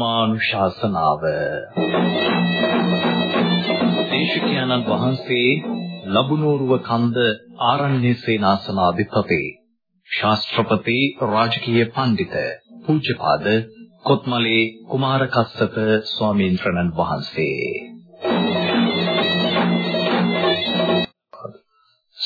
ධර්මානුශාසනාව. දේශකයන්න් වහන්සේ ලබුනෝරුව කන්ද ආරණ්‍ය සේනාසනාධිපති ශාස්ත්‍රපති රාජකීය පඬිත පූජ්‍යපාද කොත්මලේ කුමාරකස්සප ස්වාමීන් වහන්සේ.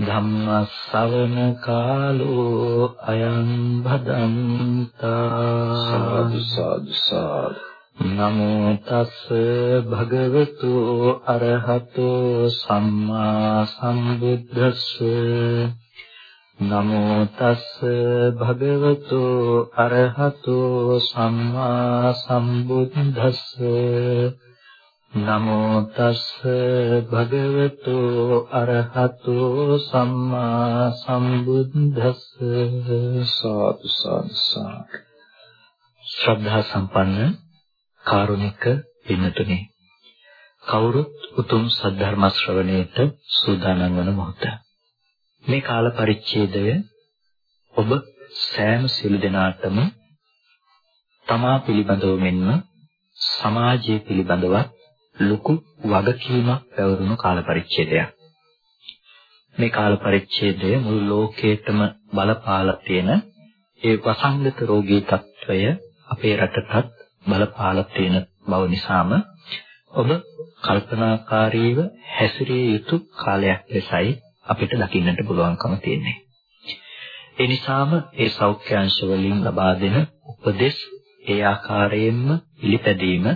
ධම්මස්සවන කාලෝ අයං භදන්තා. සාදු සාදු සාදු. නමෝ තස් භගවතු අරහතෝ සම්මා සම්බුද්දස්ස. නමෝ තස් භගවතු අරහතෝ සම්මා සම්බුද්දස්ස නමෝ තස් භගවතු අරහතෝ සම්මා සම්බුද්දස්ස. සාදු සාදු. ශ්‍රද්ධා සම්පන්න කාරුණික පින්නතුනි කවුරුත් උතුම් සද්ධර්ම ශ්‍රවණයට සූදානම් වන මොහොත. මේ කාල පරිච්ඡේදය ඔබ සෑම සිළු දෙනාටම තමා පිළිබඳව මෙන්ම සමාජය පිළිබඳව ලොකු වගකීමක් පැවරුණු කාල පරිච්ඡේදයක්. මේ කාල පරිච්ඡේදය මුළු ලෝකයටම බලපාලා තියෙන ඒ වසංගත රෝගී තත්වය අපේ රටටත් බලපාලා තියෙන බව නිසාම ඔබ කල්පනාකාරීව හැසිරිය යුතු කාලයක් ලෙසයි අපිට දකින්නට පුළුවන්කම තියෙන්නේ. ඒ නිසාම ඒ සෞඛ්‍ය අංශ වලින් ලබා දෙන උපදෙස් ඒ ආකාරයෙන්ම පිළිපැදීම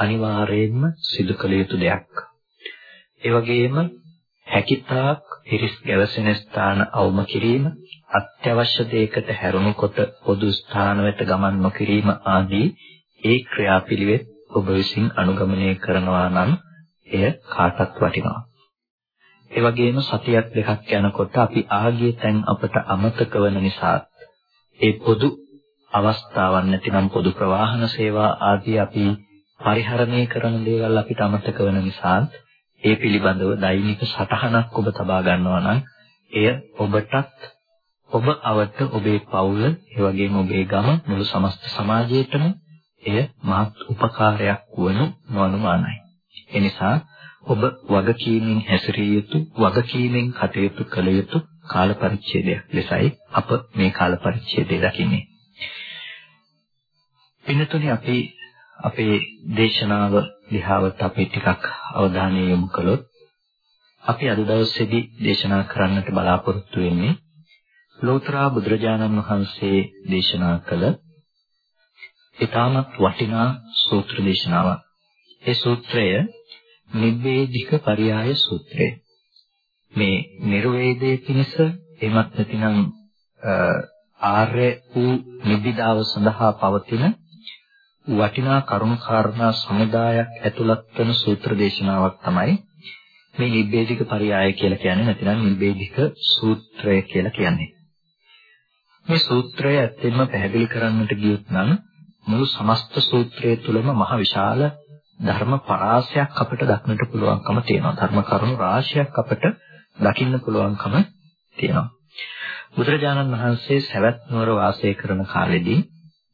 අනිවාර්යයෙන්ම සිදු කළ යුතු දෙයක්. ඒ වගේම හැකිතාක් හිරිස් ගැවසෙන ස්ථාන අවම කිරීම, අත්‍යවශ්‍ය දෙයකට හැරුණුකොට පොදු ස්ථාන වෙත ගමන් නොකිරීම ආදී ඒ ක්‍රියාපිළිවෙත් ඔබ විසින් අනුගමනය කරනවා නම් එය කාටත් වටිනවා. ඒ වගේම සතියක් දෙකක් යනකොට අපි ආගිය තැන් අපට අමතක වෙන නිසා ඒ පොදු අවස්ථාවක් නැතිනම් පොදු ප්‍රවාහන සේවා ආදී අපි පරිහරණය කරන දේවල් අපිට අමතක වෙන නිසා ඒ පිළිබඳව දෛනික සටහනක් ඔබ තබා ගන්නවා නම් එය ඔබටත් ඔබ අවට ඔබේ පවුල ඒ වගේම ඔබේ ගම මුළු සමස්ත සමාජයටම එය මහත් උපකාරයක් වනු නොඅනුමානයි. ඒ නිසා ඔබ වගකීමෙන් හැසිරිය යුතු වගකීමෙන් කටයුතු කළ යුතු කාල පරිච්ඡේදයක් ලෙසයි අප මේ කාල පරිච්ඡේදය දකින්නේ. පින්නතුනි අපි අපේ දේශනාව දිහාවට අපි ටිකක් අවධානය යොමු කළොත් අපි අද දවසේදී දේශනා කරන්නට බලාපොරොත්තු වෙන්නේ ලෝතර බුදුරජාණන් වහන්සේ දේශනා කළ ඊටමත් වටිනා සූත්‍ර දේශනාවක්. ඒ සූත්‍රය නිබ්බේධික පරියාය සූත්‍රය. මේ නිර්වේදයේ පිණිස එමත් නැතිනම් ආර්ය වූ නිබ්බිදාව සඳහා පවතින වටිනා කරුණු කාරණා සමුදායක් ඇතුළත් වන සූත්‍ර දේශනාවක් තමයි මේ නිබ්බේධික පරියාය කියලා කියන්නේ නැතිනම් නිබ්බේධික සූත්‍රය කියලා කියන්නේ. මේ සූත්‍රය ඇත්තෙන්ම පැහැදිලි කරන්නට ගියොත් නම් මුළු සමස්ත සූත්‍රය තුළම මහ විශාල ධර්ම පරාසයක් අපිට දක්නට පුළුවන්කම තියෙනවා. ධර්ම කරුණු රාශියක් අපිට දකින්න පුළුවන්කම තියෙනවා. බුදුරජාණන් වහන්සේ සවැත් නුවර වාසය කරන කාලෙදී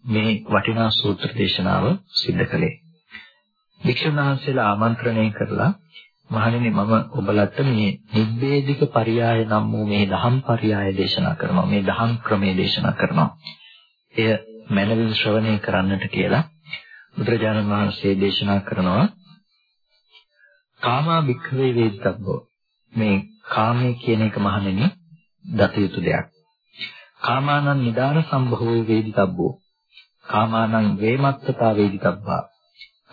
මේ වටිනා සූත්‍ර දේශනාව සිද්ධ කළේ. වික්ෂුන් වහන්සේලා ආමන්ත්‍රණය කරලා මහණෙනි මම ඔබලට මේ නිබ්බේධික පරියාය නම් වූ මේ දහම් පරියාය දේශනා කරනවා. මේ දහම් ක්‍රමයේ දේශනා කරනවා. එය මනවින් ශ්‍රවණය කරන්නට කියලා බුදුරජාණන් වහන්සේ දේශනා කරනවා කාමා භික්ඛවේ වේදිතබ්බෝ මේ කාමයේ කියන එක මහණෙනි දත යුතු දෙයක් කාමානං නිදාන සම්භවෝ වේදිතබ්බෝ කාමානං වේමත්තතා වේදිතබ්බා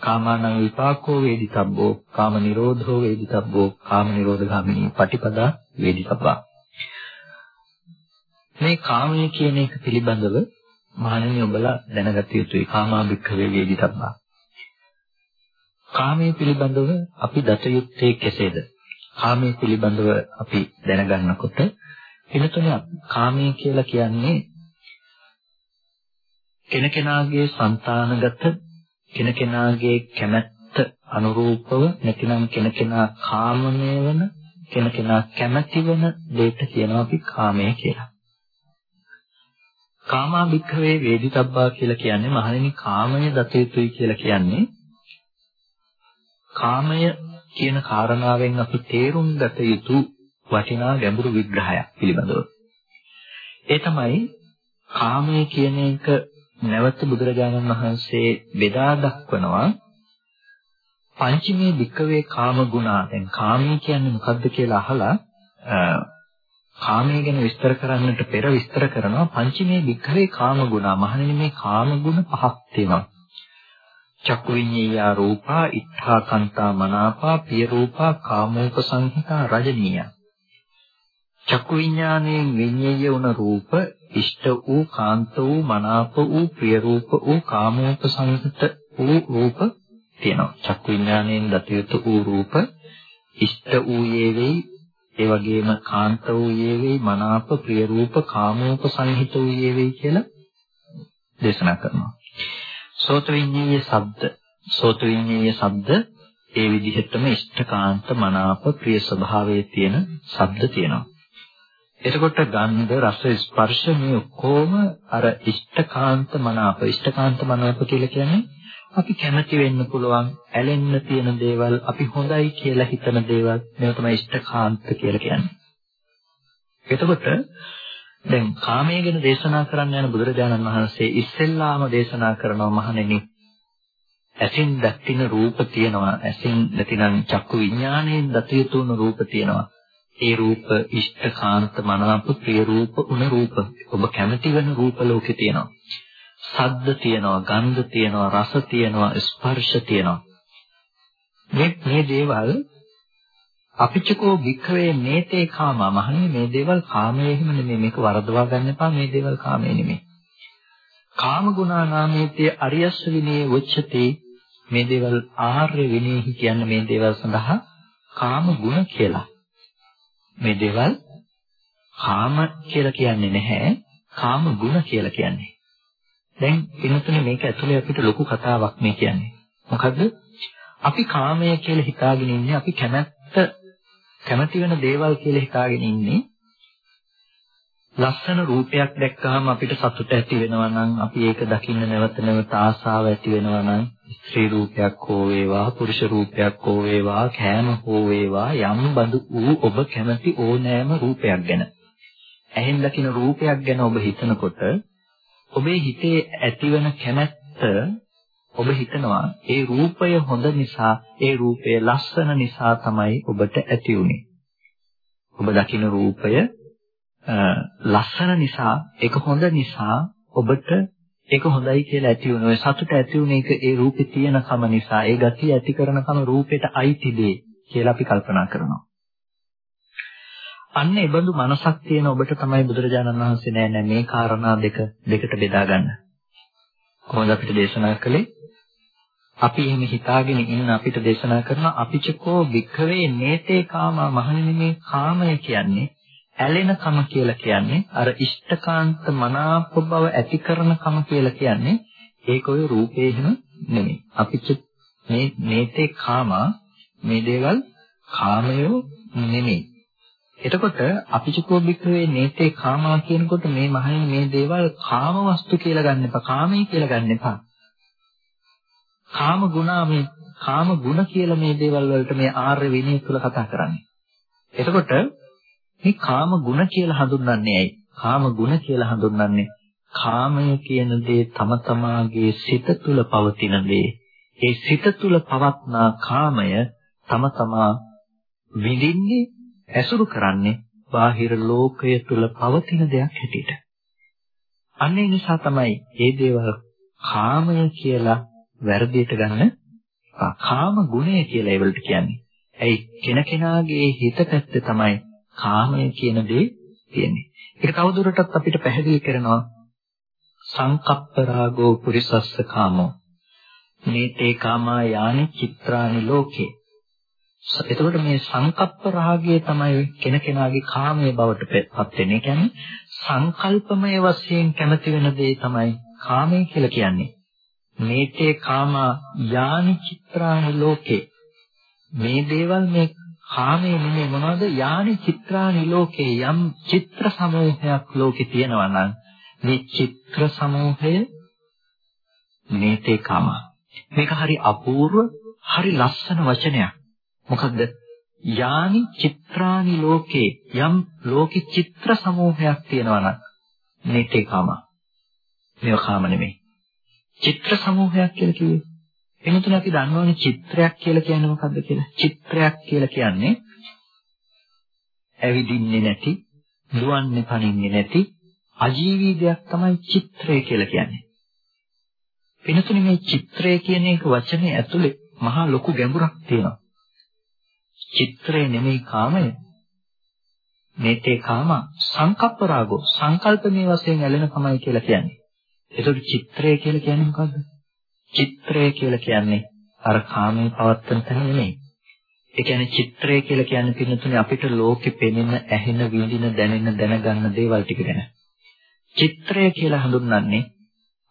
කාමානං විපාකෝ වේදිතබ්බෝ කාම නිරෝධෝ වේදිතබ්බෝ කාම නිරෝධගාමිනී පටිපදා වේදිතබ්බා මේ කාමයේ කියන එක පිළිබඳව මහණෙනි ඔබලා දැනගත යුතුයි. කාමා භික්ඛවේ වේදිතබ්බා. කාමයේ පිළිබඳව අපි දත යුත්තේ කෙසේද? කාමයේ පිළිබඳව අපි දැනගන්නකොට එනතුනේ කාමයේ කියලා කියන්නේ කෙනකෙනාගේ సంతානගත කෙනකෙනාගේ කැමැත්ත අනුරූපව නැතිනම් කෙනකෙනා කාමනය වන කෙනකෙනා කැමැති වන දෙයට කියනවා අපි කාමය කියලා. කාමා භික්ඛවේ වේදිතබ්බා කියලා කියන්නේ මහණෙනි කාමය දත යුතුයි කියලා කියන්නේ කාමය කියන කාරණාවෙන් අපි තේරුම් ගත යුතු වටිනා ගැඹුරු විග්‍රහයක් පිළිබඳව. ඒ තමයි කාමය කියන එක නැවත බුදුරජාණන් වහන්සේ බෙදා දක්වනවා පංචමේ වික්කවේ කාම ගුණා. දැන් කාමී කියන්නේ මොකද්ද කියලා අහලා කාමයේ ගැන විස්තර කරන්නට පෙර විස්තර කරනවා පංචමේ වික්කවේ කාම ගුණා. මහණෙනි මේ කාම ගුණ පහක් තියෙනවා. චක්කු විඤ්ඤාය රූපා ඉත්තා කන්තා මනාපා පිය රූපා කාමෝපසංහිතා රජනීය. චක්කු විඥාණයෙන් විඤ්ඤාය වුණ රූප ඉෂ්ට වූ කාන්ත වූ මනාප වූ ප්‍රිය රූප වූ කාමෝපසංහිත වූ රූප තියෙනවා. චක්කු විඥාණයෙන් දතියුතු වූ රූප ඉෂ්ට වූ යේවේ. ඒ වගේම කාන්ත වූ යේවේ මනාප ප්‍රිය රූප කාමෝපසංහිත වූ යේවේ කියලා දේශනා කරනවා. සෝත විඤ්ඤාය ශබ්ද. සෝත විඤ්ඤාය ශබ්ද ඒ විදිහටම ඉෂ්ඨකාන්ත මනාප ප්‍රිය ස්වභාවයේ තියෙන ශබ්ද තියෙනවා. එතකොට ගන්ධ රස ස්පර්ශ මේ ඔක්කොම අර ඉෂ්ඨකාන්ත මනාප ඉෂ්ඨකාන්ත මනාප කියලා කියන්නේ අපි කැමති වෙන්න පුළුවන් ඇලෙන්න තියෙන දේවල් අපි හොඳයි කියලා හිතන දේවල් මේවා තමයි ඉෂ්ඨකාන්ත කියලා කියන්නේ. එතකොට දැන් කාමයේ ගැන දේශනා කරන්න යන බුදුරජාණන් වහන්සේ ඉස්සෙල්ලාම දේශනා කරනවා මහණෙනි ඇසින් දක්ින රූප තියෙනවා ඇසින් නැතිනම් චක්කු විඥාණයෙන් දතියතුන රූප තියෙනවා ඒ රූප ඉෂ්ඨකාන්ත මනාප ප්‍රිය රූප උන රූප. ඔබ කැමති වෙන රූප ලෝකේ තියෙනවා. සද්ද තියෙනවා ගන්ධ තියෙනවා රස තියෙනවා ස්පර්ශ තියෙනවා. මේ මේ දේවල් අපිච්චකෝ වික්‍රේ මේතේ කාමා. මහන්නේ මේ දේවල් කාමයේ හිම නෙමෙයි. මේක වරදවා ගන්න එපා. මේ දේවල් කාමයේ නෙමෙයි. කාම ගුණා නාමේතේ අරියස්ස විනේ වච්චති මේ දේවල් ආර්ය විනේහි කියන්නේ මේ දේවල් සඳහා කාම ගුණ කියලා. මේ දේවල් කාම කියලා කියන්නේ නැහැ කාම ගුණ කියලා කියන්නේ. දැන් එනතුනේ මේක ඇතුලේ අපිට ලොකු කතාවක් මේ කියන්නේ. මොකද්ද? අපි කාමය කියලා හිතාගෙන ඉන්නේ අපි කැමැත්ත කැමති වෙන දේවල් කියලා හිතාගෙන ඉන්නේ ලස්සන රූපයක් දැක්කහම අපිට සතුට ඇති වෙනවා නම් අපි ඒක දකින්න නැවත නැවත ආසාව ඇති වෙනවා නම් ස්ත්‍රී රූපයක් හෝ වේවා පුරුෂ රූපයක් හෝ වේවා කෑම හෝ වේවා යම් බඳු වූ ඔබ කැමති ඕනෑම රූපයක් ගැන ඇහෙන් දකින රූපයක් ගැන ඔබ හිතනකොට ඔබේ හිතේ ඇතිවන කැමැත්ත ඔබ හිතනවා ඒ රූපය හොඳ නිසා ඒ රූපය ලස්සන නිසා තමයි ඔබට ඇති උනේ. ඔබ දකින රූපය ලස්සන නිසා ඒක හොඳ නිසා ඔබට ඒක හොඳයි කියලා ඇති වුණා. ඔය සතුට ඇති වුණ එක ඒ රූපේ තියෙනකම නිසා ඒ ගතිය ඇති කරනකම රූපෙට අයිති දේ කියලා අපි කල්පනා කරනවා. අන්න ඒ බඳු මනසක් තියෙන ඔබට තමයි බුදුරජාණන් වහන්සේ නෑ නෑ මේ කාරණා දෙක දෙකට බෙදා ගන්න. කොහොමද අපිට දේශනා කළේ? අපි එහෙම හිතාගෙන ඉන්න අපිට දේශනා කරන අපිචකෝ වික්ඛවේ නේතේ කාමා මහණෙනි මේ කාමය කියන්නේ ඇලෙන කම කියලා කියන්නේ අර ඉෂ්ඨකාන්ත මනාප බව ඇති කරන කම කියලා කියන්නේ ඒක ඔය රූපේ එහෙම නෙමෙයි. අපිච මේ නේතේ කාමා මේ දේවල් කාමයෝ නෙමෙයි. එතකොට අපිචකෝ වික්‍රේ නේතේ කාමා කියනකොට මේ මහණෙනි මේ දේවල් කාම වස්තු කියලා ගන්න එපා කාමයේ කියලා ගන්න එපා. කාම ගුණා මේ කාම ගුණ කියලා මේ දේවල් වලට මේ ආර්ය විනය තුල කතා කරන්නේ. එතකොට මේ කාම ගුණ කියලා හඳුන්වන්නේ ඇයි? කාම ගුණ කියලා හඳුන්වන්නේ කාමය කියන දේ තම තමාගේ සිත තුල පවතින දේ. ඒ සිත තුල පවත්නා කාමය තම තමා විඳින්නේ ඇසුරු කරන්නේ බාහිර ලෝකය තුල පවතින දෙයක් හැටියට. අන්න ඒ නිසා තමයි මේ දේවල් කාමය කියලා වැරදියට ගන්න කාම ගුණය කියලා ඒවලට කියන්නේ. ඇයි කෙනකෙනාගේ හිත පැත්තේ තමයි කාමය කියන දේ තියෙන්නේ. ඒක තවදුරටත් අපිට පැහැදිලි කරනවා සංකප්ප රාගෝ පුරිසස්ස කාමෝ. නේතේ කාමා යානි චිත්‍රානි ලෝකේ. එතකොට මේ සංකප්ප රාගය තමයි කෙනකෙනාගේ කාමයේ බවට පත් වෙන්නේ. කියන්නේ සංකල්පමය වශයෙන් කැමති වෙන දේ තමයි කාමය කියලා කියන්නේ. නේතේ කාමා යානි චිත්‍රානි ලෝකේ. මේ දේවල් මේ කාමයේ නෙමෙයි මොනවද? යානි චිත්‍රානි ලෝකේ යම් චිත්‍ර සමූහයක් ලෝකේ තියෙනවා නම් මේ චිත්‍ර සමූහය නේතේ කාමා මේක හරි අපූර්ව හරි ලස්සන වචනයක්. මොකද්ද? යානි චිත්‍රානි ලෝකේ යම් ලෝකෙ චිත්‍ර සමූහයක් තියෙනවා නම් නේතේ කාම. මේව කාම නෙමෙයි. චිත්‍ර සමූහයක් කියලා කිව්වේ. එනතුන අපි දන්නවනේ චිත්‍රයක් කියලා කියන්නේ මොකද්ද කියලා. චිත්‍රයක් කියලා කියන්නේ ඇවිදින්නේ නැති, දුවන්නේ පනින්නේ නැති අජීවී දෙයක් තමයි චිත්‍රය කියලා කියන්නේ. වෙනතුනේ මේ චිත්‍රය කියන එක වචනේ ඇතුලේ මහා ලොකු ගැඹුරක් තියෙනවා. චිත්‍රය නෙමෙයි කාමය. මේතේ කාම සංකප්ප රාගෝ සංකල්පමේ වශයෙන් ඇලෙන කමයි කියලා කියන්නේ. ඒතකොට චිත්‍රය කියලා කියන්නේ මොකද්ද? චිත්‍රය කියලා කියන්නේ අර කාමයේ පවත්තන තැන නෙමෙයි. ඒ කියන්නේ චිත්‍රය කියලා කියන්නේ පින්නතුනේ අපිට ලෝකෙ පෙනෙන, ඇහෙන, විඳින, දැනෙන, දැනගන්න දේවල් ටික ගැන. චිත්‍රය කියලා හඳුන්වන්නේ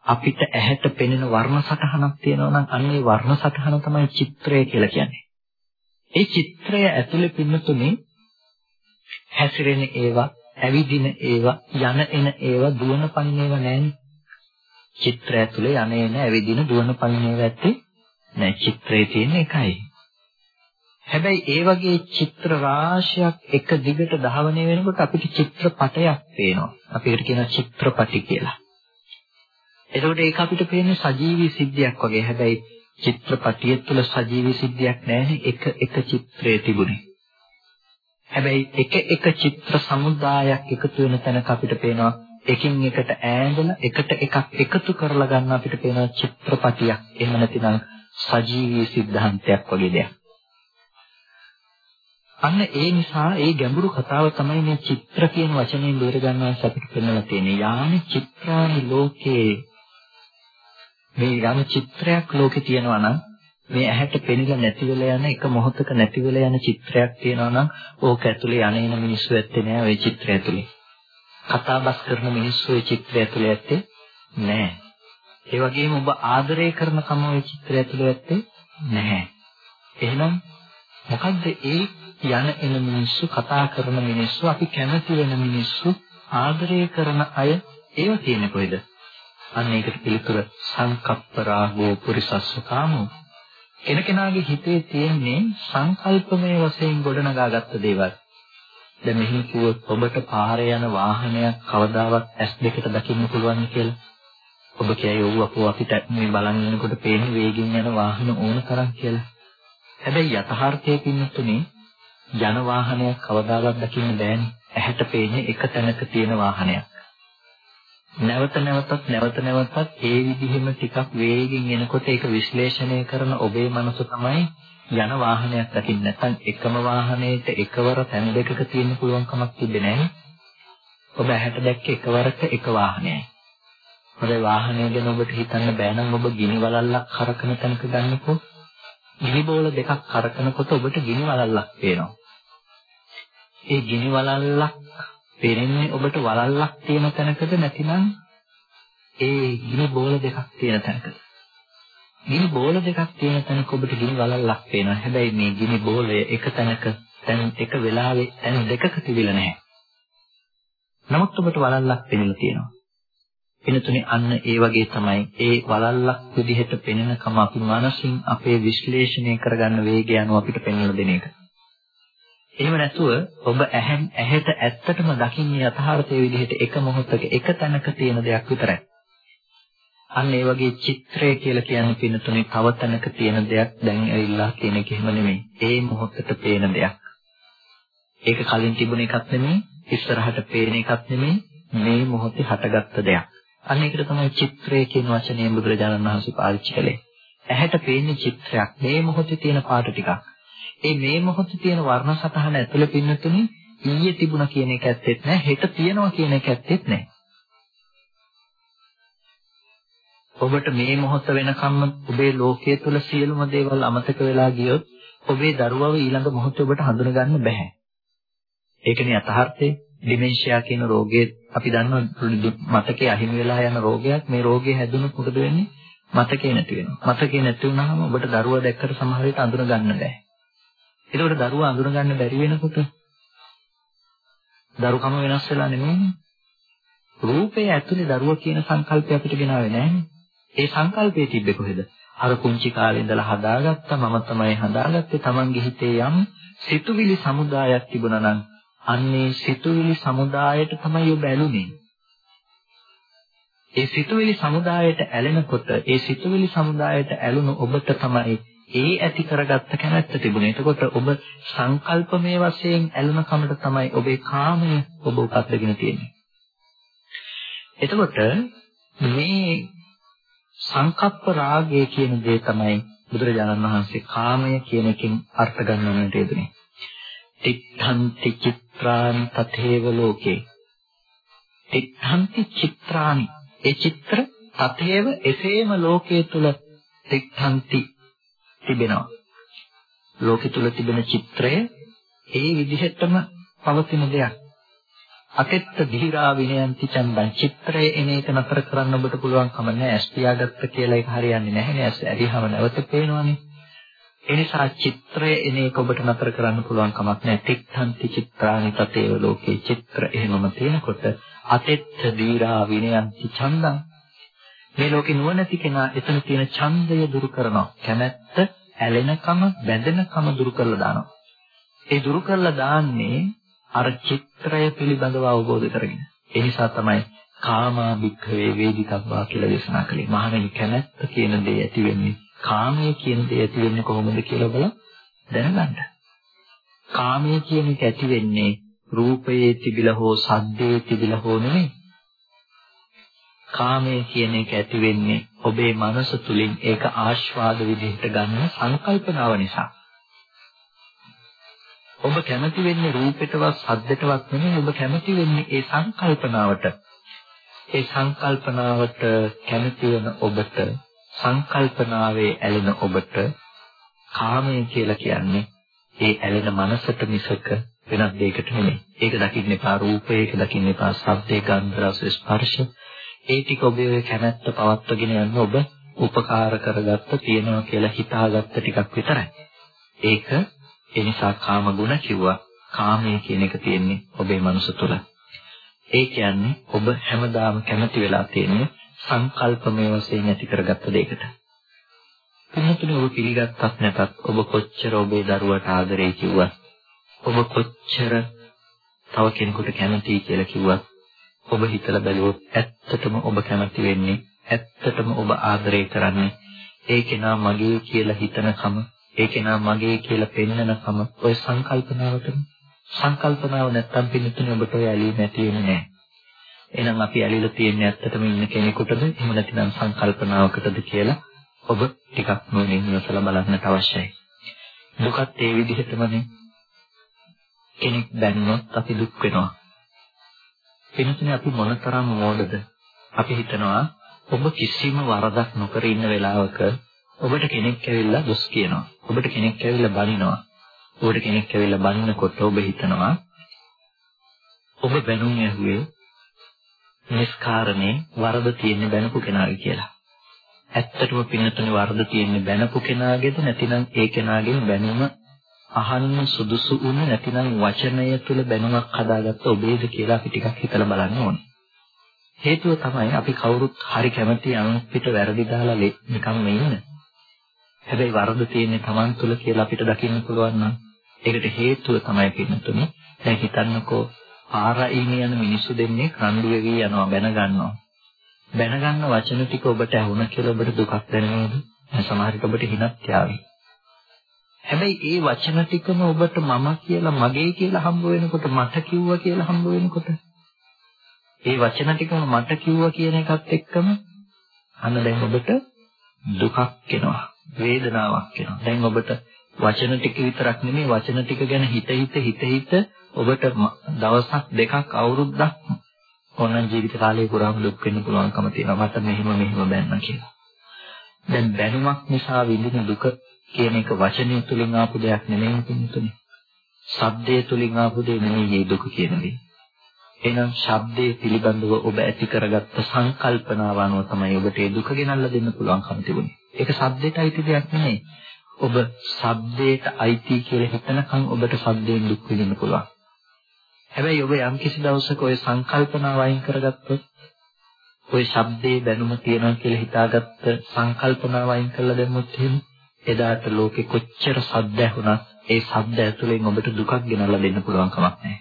අපිට ඇහැට පෙනෙන වර්ණ සටහනක් තියෙනවා නම් අන්න ඒ වර්ණ සටහන තමයි චිත්‍රය කියලා කියන්නේ. ඒ චිත්‍රය ඇතුලේ පින්නතුනේ හැසිරෙන ඒවා, ඇවිදින ඒවා, යන එන ඒවා, දුවන පනින ඒවා නැහැනේ. චිත්‍රය ඇතුලේ යන එන, ඇවිදින, දුවන පනින ඒවා ඇත්තේ නෑ. චිත්‍රයේ තියෙන එකයි. හැබැයි ඒ වගේ චිත්‍ර රාශියක් එක දිගට ධාවනය වෙනකොට අපිට චිත්‍රපටයක් පේනවා. අපි ඒකට කියනවා චිත්‍රපටි කියලා. එතකොට ඒක අපිට පේන්නේ සජීවී සිද්ධියක් වගේ. හැබැයි චිත්‍රපටිය තුළ සජීවී සිද්ධියක් නැහැ එක එක චිත්‍රයේ තිබුණේ. හැබැයි එක එක චිත්‍ර සමුදායක් එකතු වෙන තැනක අපිට පේනවා එකින් එකට ඈඳලා එකට එකක් එකතු කරලා ගන්න අපිට පේන චිත්‍රපටියක්. එහෙම නැතිනම් සජීවී સિદ્ધාන්තයක් වගේ දෙයක්. අන්න ඒ නිසා ඒ ගැඹුරු කතාව තමයි මේ චිත්‍ර කියන වචනයෙන් බේර ගන්නවා අපිට පෙන්වලා තියෙන්නේ. යානි චිත්‍රානි ලෝකේ මේ යම් චිත්‍රයක් ලෝකේ තියෙනවා නම් මේ ඇහැට පෙනිලා නැති වෙලා යන එක මොහොතක නැති වෙලා යන චිත්‍රයක් තියෙනවා නම් ඕක ඇතුලේ යන්නේ මිනිස්සු ඇත්තේ නෑ ওই චිත්‍රය ඇතුලේ. කතාබස් කරන මිනිස්සු ඒ චිත්‍රය ඇතුලේ ඇත්තේ නැහැ. ඒ වගේම ඔබ ආදරය කරන කම ඒ චිත්‍රය ඇතුලේ ඇත්තේ නැහැ. එහෙනම් මොකද්ද ඒ යන එන මිනිස්සු කතා කරන මිනිස්සු අපි කැමති වෙන මිනිස්සු ආදරය කරන අය ඒව තියෙන කොහෙද? අන්න ඒකට පිළිතුර සංකප්ප රාගෝ පුරිසස්ස කාමෝ කෙනකෙනාගේ හිතේ තියෙන්නේ සංකල්පමය වශයෙන් ගොඩනගාගත්තු දේවල්. දැන් මෙහි කිව්වොත් ඔබට පාරේ යන වාහනයක් කවදාවත් S2කට දකින්න පුළුවන් කියලා. ඔබ කියයි ඔව් අපෝ අපිට මේ බලන් යනකොට පේන්නේ වේගෙන් යන වාහන ඕන තරම් කියලා. හැබැයි යථාර්ථයේ පින්නතුනේ යන වාහනයක් කවදාවත් දකින්න බෑනේ. ඇහැට පේන්නේ එක තැනක තියෙන වාහනයක්. නැවත නැවතත් නැවත නැවතත් ඒ විදිහෙම ටිකක් වේගෙන් එනකොට ඒක විශ්ලේෂණය කරන ඔබේ මනස තමයි යන වාහනයක් දකින්න නැත්නම් එකම වාහනයේට එකවර තැන් දෙකක තියෙන්න පුළුවන් කමක් තිබෙන්නේ නැහැ. ඔබ ඇහැට දැක්ක එකවරක එක වාහනයයි. ඔබේ වාහනය ගැන ඔබට හිතන්න බෑ නම් ඔබ ගිනි වලල්ලක් කරකන තැනක ගන්නකො ගිනි බෝල දෙකක් කරකනකොට ඔබට ගිනි වලල්ලක් පේනවා. ඒ ගිනි වලල්ලක් පේන්නේ ඔබට වලල්ලක් තියෙන තැනකද නැතිනම් ඒ ගිනි බෝල දෙකක් තියෙන තැනකද? ගිනි බෝල දෙකක් තියෙන තැනක ඔබට ගිනි වලල්ලක් පේනවා. හැබැයි මේ ගිනි බෝලය එක තැනක තැන් එක වෙලාවේ තැන් දෙකක තිබිලා නැහැ. නමුත් ඔබට වලල්ලක් පෙනෙලා තියෙනවා. එනතුනේ අන්න ඒ වගේ තමයි ඒ වලල්ලක් විදිහට පෙනෙනකම අපි මානසින් අපේ විශ්ලේෂණය කරගන්න වේගය අනුව අපිට පෙන්වලා දෙන එක. එහෙම නැතුව ඔබ ඇහෙන් ඇහෙට ඇත්තටම දකින්නේ යථාර්ථයේ විදිහට එක මොහොතක එක තැනක තියෙන දෙයක් විතරයි. අන්න ඒ වගේ චිත්‍රය කියලා කියන්නේ පිනතුනේ තව තැනක තියෙන දෙයක් දැන් ඇවිල්ලා කියන එක එහෙම නෙමෙයි. ඒ මොහොතට පේන දෙයක්. ඒක කලින් තිබුණ එකක් නෙමෙයි, ඉස්සරහට පේන එකක් නෙමෙයි, මේ මොහොතේ හටගත්ත දෙයක්. අන්න ඒකට තමයි චිත්‍රය කියන වචනය බුදුරජාණන් වහන්සේ පාවිච්චි කළේ. ඇහැට පේන චිත්‍රයක් මේ මොහොතේ තියෙන පාට ටිකක්. ඒ මේ මොහොතේ තියෙන වර්ණ සටහන ඇතුළේ පින්නතුනේ ඊයේ තිබුණා කියන එක ඇත්තෙත් නැහැ හෙට තියෙනවා කියන එක ඇත්තෙත් නැහැ. ඔබට මේ මොහොත වෙනකම්ම ඔබේ ලෝකයේ තුල සියලුම දේවල් අමතක වෙලා ගියොත් ඔබේ දරුවව ඊළඟ මොහොතේ ඔබට හඳුනගන්න බැහැ. ඒකනේ යථාර්ථය. ඩිමෙන්ෂියා කියන රෝගයේ අපි දන්නවා මතකයේ අහිමි වෙලා යන රෝගයක්. මේ රෝගය හැදුනොත් මොකද වෙන්නේ? මතකේ නැති වෙනවා. මතකේ නැති වුනහම ඔබට දරුවා දැක්කට සමහර විට අඳුන ගන්න බෑ. ඒකෝට දරුවා අඳුන ගන්න බැරි වෙනකොට දරුකම වෙනස් වෙලා නෙමෙයි. රූපේ ඇතුලේ දරුවා කියන සංකල්පය අපිට ගෙනාවේ නෑනේ. ඒ සංකල්පයේ තිබ්බේ කොහෙද? අර පුංචි කාලේ ඉඳලා හදාගත්තා මම තමයි හදාගත්තේ Tamange හිතේ යම් සිතුවිලි සමුදායක් තිබුණා නම් අන්නේ සිතුවිලි සමුදායට තමයි ඔබ ඇලුනේ. ඒ සිතුවිලි සමුදායට ඇලෙනකොට ඒ සිතුවිලි සමුදායට ඇලුණු ඔබට තමයි ඒ ඇති කරගත්ත කැමැත්ත තිබුණේ. එතකොට ඔබ සංකල්පමය වශයෙන් ඇලුන කමට තමයි ඔබේ කාමය ඔබ උපද්දගෙන තියෙන්නේ. එතකොට මේ සංකප්ප රාගය කියන දේ තමයි බුදුරජාණන් වහන්සේ කාමය කියන එකෙන් අර්ථ ගන්නවන්නට යෙදුනේ. තිත්තන්ති චිත්‍රානි තතේව ලෝකේ. තිත්තන්ති චිත්‍රානි ඒ චිත්‍ර තතේව එසේම ලෝකයේ තුල තිත්තන්ති තිබෙනවා. ලෝකෙ තුල තිබෙන චිත්‍රය ඒ විදිහටම පවතින දෙයක්. අතෙත්ත දිහිරා විනයන්ති චන්දං චිත්‍රය එන එක නතර කරන්න ඔබට පුළුවන් කම නැහැ. ඇස් පියාගත්ත කියලා ඒක හරියන්නේ නැහැ නේ. ඇස් ඇරිහම නැවත පේනවනේ. ඒ නිසා චිත්‍රය එන එක ඔබට නතර කරන්න පුළුවන් කමක් නැහැ. තිත්තන්ති චිත්‍රානි තතේව ලෝකේ චිත්‍ර එහෙමම තියෙනකොට අතෙත්ත දීරා විනයන්ති චන්දං මේ ලෝකේ නුවණැති කෙනා එතන තියෙන ඡන්දය දුරු කරනවා. කැමැත්ත, ඇලෙනකම, බැඳෙනකම දුරු කරලා දානවා. ඒ දුරු කරලා දාන්නේ අර චිත්‍රය පිළිබඳව අවබෝධ කරගෙන. ඒ නිසා තමයි කාමා භික්ඛවේ වේදිකබ්බා කියලා දේශනා කළේ. මහණෙනි කැමැත්ත කියන දේ ඇති වෙන්නේ කාමය කියන දේ ඇති වෙන්නේ කොහොමද කියලා බලලා දැනගන්න. කාමය කියන එක ඇති වෙන්නේ රූපයේ තිබිලා හෝ සද්දේ තිබිලා හෝ නෙමෙයි. කාමය කියන එක ඇති වෙන්නේ ඔබේ මනස තුලින් ඒක ආස්වාද විදිහට ගන්න සංකල්පනාව නිසා. ඔබ කැමති වෙන්නේ රූපෙටවත් සද්දෙටවත් නෙමෙයි ඔබ කැමති වෙන්නේ ඒ සංකල්පනාවට. ඒ සංකල්පනාවට කැමති වෙන ඔබට සංකල්පනාවේ ඇලෙන ඔබට කාමය කියලා කියන්නේ ඒ ඇලෙන මනසට මිසක වෙනත් දෙයකට නෙමෙයි. ඒක දකින්න එපා රූපය, ඒක දකින්න එපා ශබ්දේ, ගන්ධ, රස, ස්පර්ශ. ඒ ටික ඔබේ කැමැත්ත පවත්වගෙන යන්න ඔබ උපකාර කරගත්ත තියනවා කියලා හිතාගත්ත ටිකක් විතරයි. ඒක ඒ නිසා කාම ගුණ කිව්වා. කාමය කියන එක තියෙන්නේ ඔබේ මනස තුළ. ඒ කියන්නේ ඔබ හැමදාම කැමති වෙලා තියෙන්නේ සංකල්පමය වශයෙන් ඇති කරගත්ත දෙයකට. පින්තුනේ ඔබ පිළිගත්තත් නැතත් ඔබ කොච්චර ඔබේ දරුවට ආදරේ කිව්වත් ඔබ කොච්චර තව කෙනෙකුට කැමතියි කියලා කිව්වත් ඔබ හිතලා බැලුවොත් ඇත්තටම ඔබ කැමති වෙන්නේ ඇත්තටම ඔබ ආදරය කරන්නේ ඒ කෙනා මගේ කියලා හිතනකම ඒ කෙනා මගේ කියලා පෙන්නනකම ඔය සංකල්පනාවටම සංකල්පනාව නැත්තම් පින්නතුනේ ඔබට ඔය ඇලීම ඇති වෙන්නේ නැහැ. එහෙනම් අපි ඇලිලා තියෙන්නේ ඇත්තටම ඉන්න කෙනෙකුටද එහෙම නැතිනම් සංකල්පනාවකටද කියලා ඔබ ටිකක් නුවණින් විමසලා බලන්නට අවශ්‍යයි. දුකත් ඒ විදිහටමනේ කෙනෙක් දැන්නොත් අපි දුක් වෙනවා. වෙනතුනේ අපි මොනතරම් මෝඩද? අපි හිතනවා ඔබ කිසිම වරදක් නොකර ඉන්න වෙලාවක ඔබට කෙනෙක් ඇවිල්ලා දොස් කියනවා. ඔබට කෙනෙක් ඇවිල්ලා බනිනවා. ඔබට කෙනෙක් ඇවිල්ලා බනිනකොට ඔබ හිතනවා ඔබ බැනුම් ඇහුවේ නිස්කාරණේ වරද තියෙන්නේ බැනපු කෙනාගේ කියලා. ඇත්තටම පින්නතුනේ වරද තියෙන්නේ බැනපු කෙනාගේද නැතිනම් ඒ කෙනාගෙන් බැනුම අහන්න සුදුසු වුණ නැතිනම් වචනය තුල බැනුමක් හදාගත්ත ඔබේද කියලා අපි ටිකක් හිතලා බලන්න ඕනේ. හේතුව තමයි අපි කවුරුත් හරි කැමති අනුපිට වැරදි දාලා නිකන් ඉන්න. හැබැයි වරද තියෙන්නේ Taman තුල කියලා අපිට දකින්න පුළුවන් නම් ඒකට හේතුව තමයි පින්නතුනේ දැන් හිතන්නකෝ ආරයින යන මිනිස්සු දෙන්නේ රණ්ඩු වෙවි යනවා බැන ගන්නවා. බැන ගන්න වචන ටික ඔබට ඇහුණ කියලා ඔබට දුකක් දැනෙනවද? සමහර විට ඔබට හිනක් යාවි. හැබැයි ඒ වචන ටිකම ඔබට මම කියලා මගේ කියලා හම්බ වෙනකොට මට කිව්වා කියලා හම්බ වෙනකොට ඒ වචන ටිකම මට කිව්වා කියන එකත් එක්කම අන්න දැන් ඔබට දුකක් එනවා වේදනාවක් එනවා දැන් ඔබට වචන ටික විතරක් නෙමෙයි වචන ටික ගැන හිත හිත හිත හිත ඔබට දවසක් දෙකක් අවුරුද්දක් ඕනනම් ජීවිත කාලය පුරාම දුක් වෙන්න පුළුවන්කම තියෙනවා. මට මෙහෙම මෙහෙම බැන්න කියලා. දැන් බැනුමක් නිසා විඳින දුක කියන එක වචනය තුලින් ආපු දෙයක් නෙමෙයි තුනේ. ශබ්දය තුලින් ආපු දෙයක් නෙමෙයි මේ දුක කියන දේ. එහෙනම් ශබ්දයේ පිළිබඳව ඔබ ඇති කරගත්ත සංකල්පනාව අනුව තමයි ඔබට ඒ දුක ගෙනල්ලා දෙන්න පුළුවන්කම තිබුණේ. ඒක ශබ්දයට අයිති දෙයක් නෙමෙයි. ඔබ ශබ්දයට අයිති කියලා හිතනකම් ඔබට ශබ්දයෙන් දුක් විඳින්න පුළුවන්. හැබැයි ඔබ යම් කිසි දවසක ওই සංකල්පනාව අයින් කරගත්තොත් ওই ශබ්දේ දැනුම තියනවා කියලා හිතාගත්ත සංකල්පනාව අයින් කරලා දැම්මොත් එහෙම එදාට ලෝකෙ කොච්චර සද්ද ඇහුණත් ඒ සද්ද ඇතුලෙන් ඔබට දුකක් ගෙනල්ලා දෙන්න පුළුවන් කමක් නැහැ.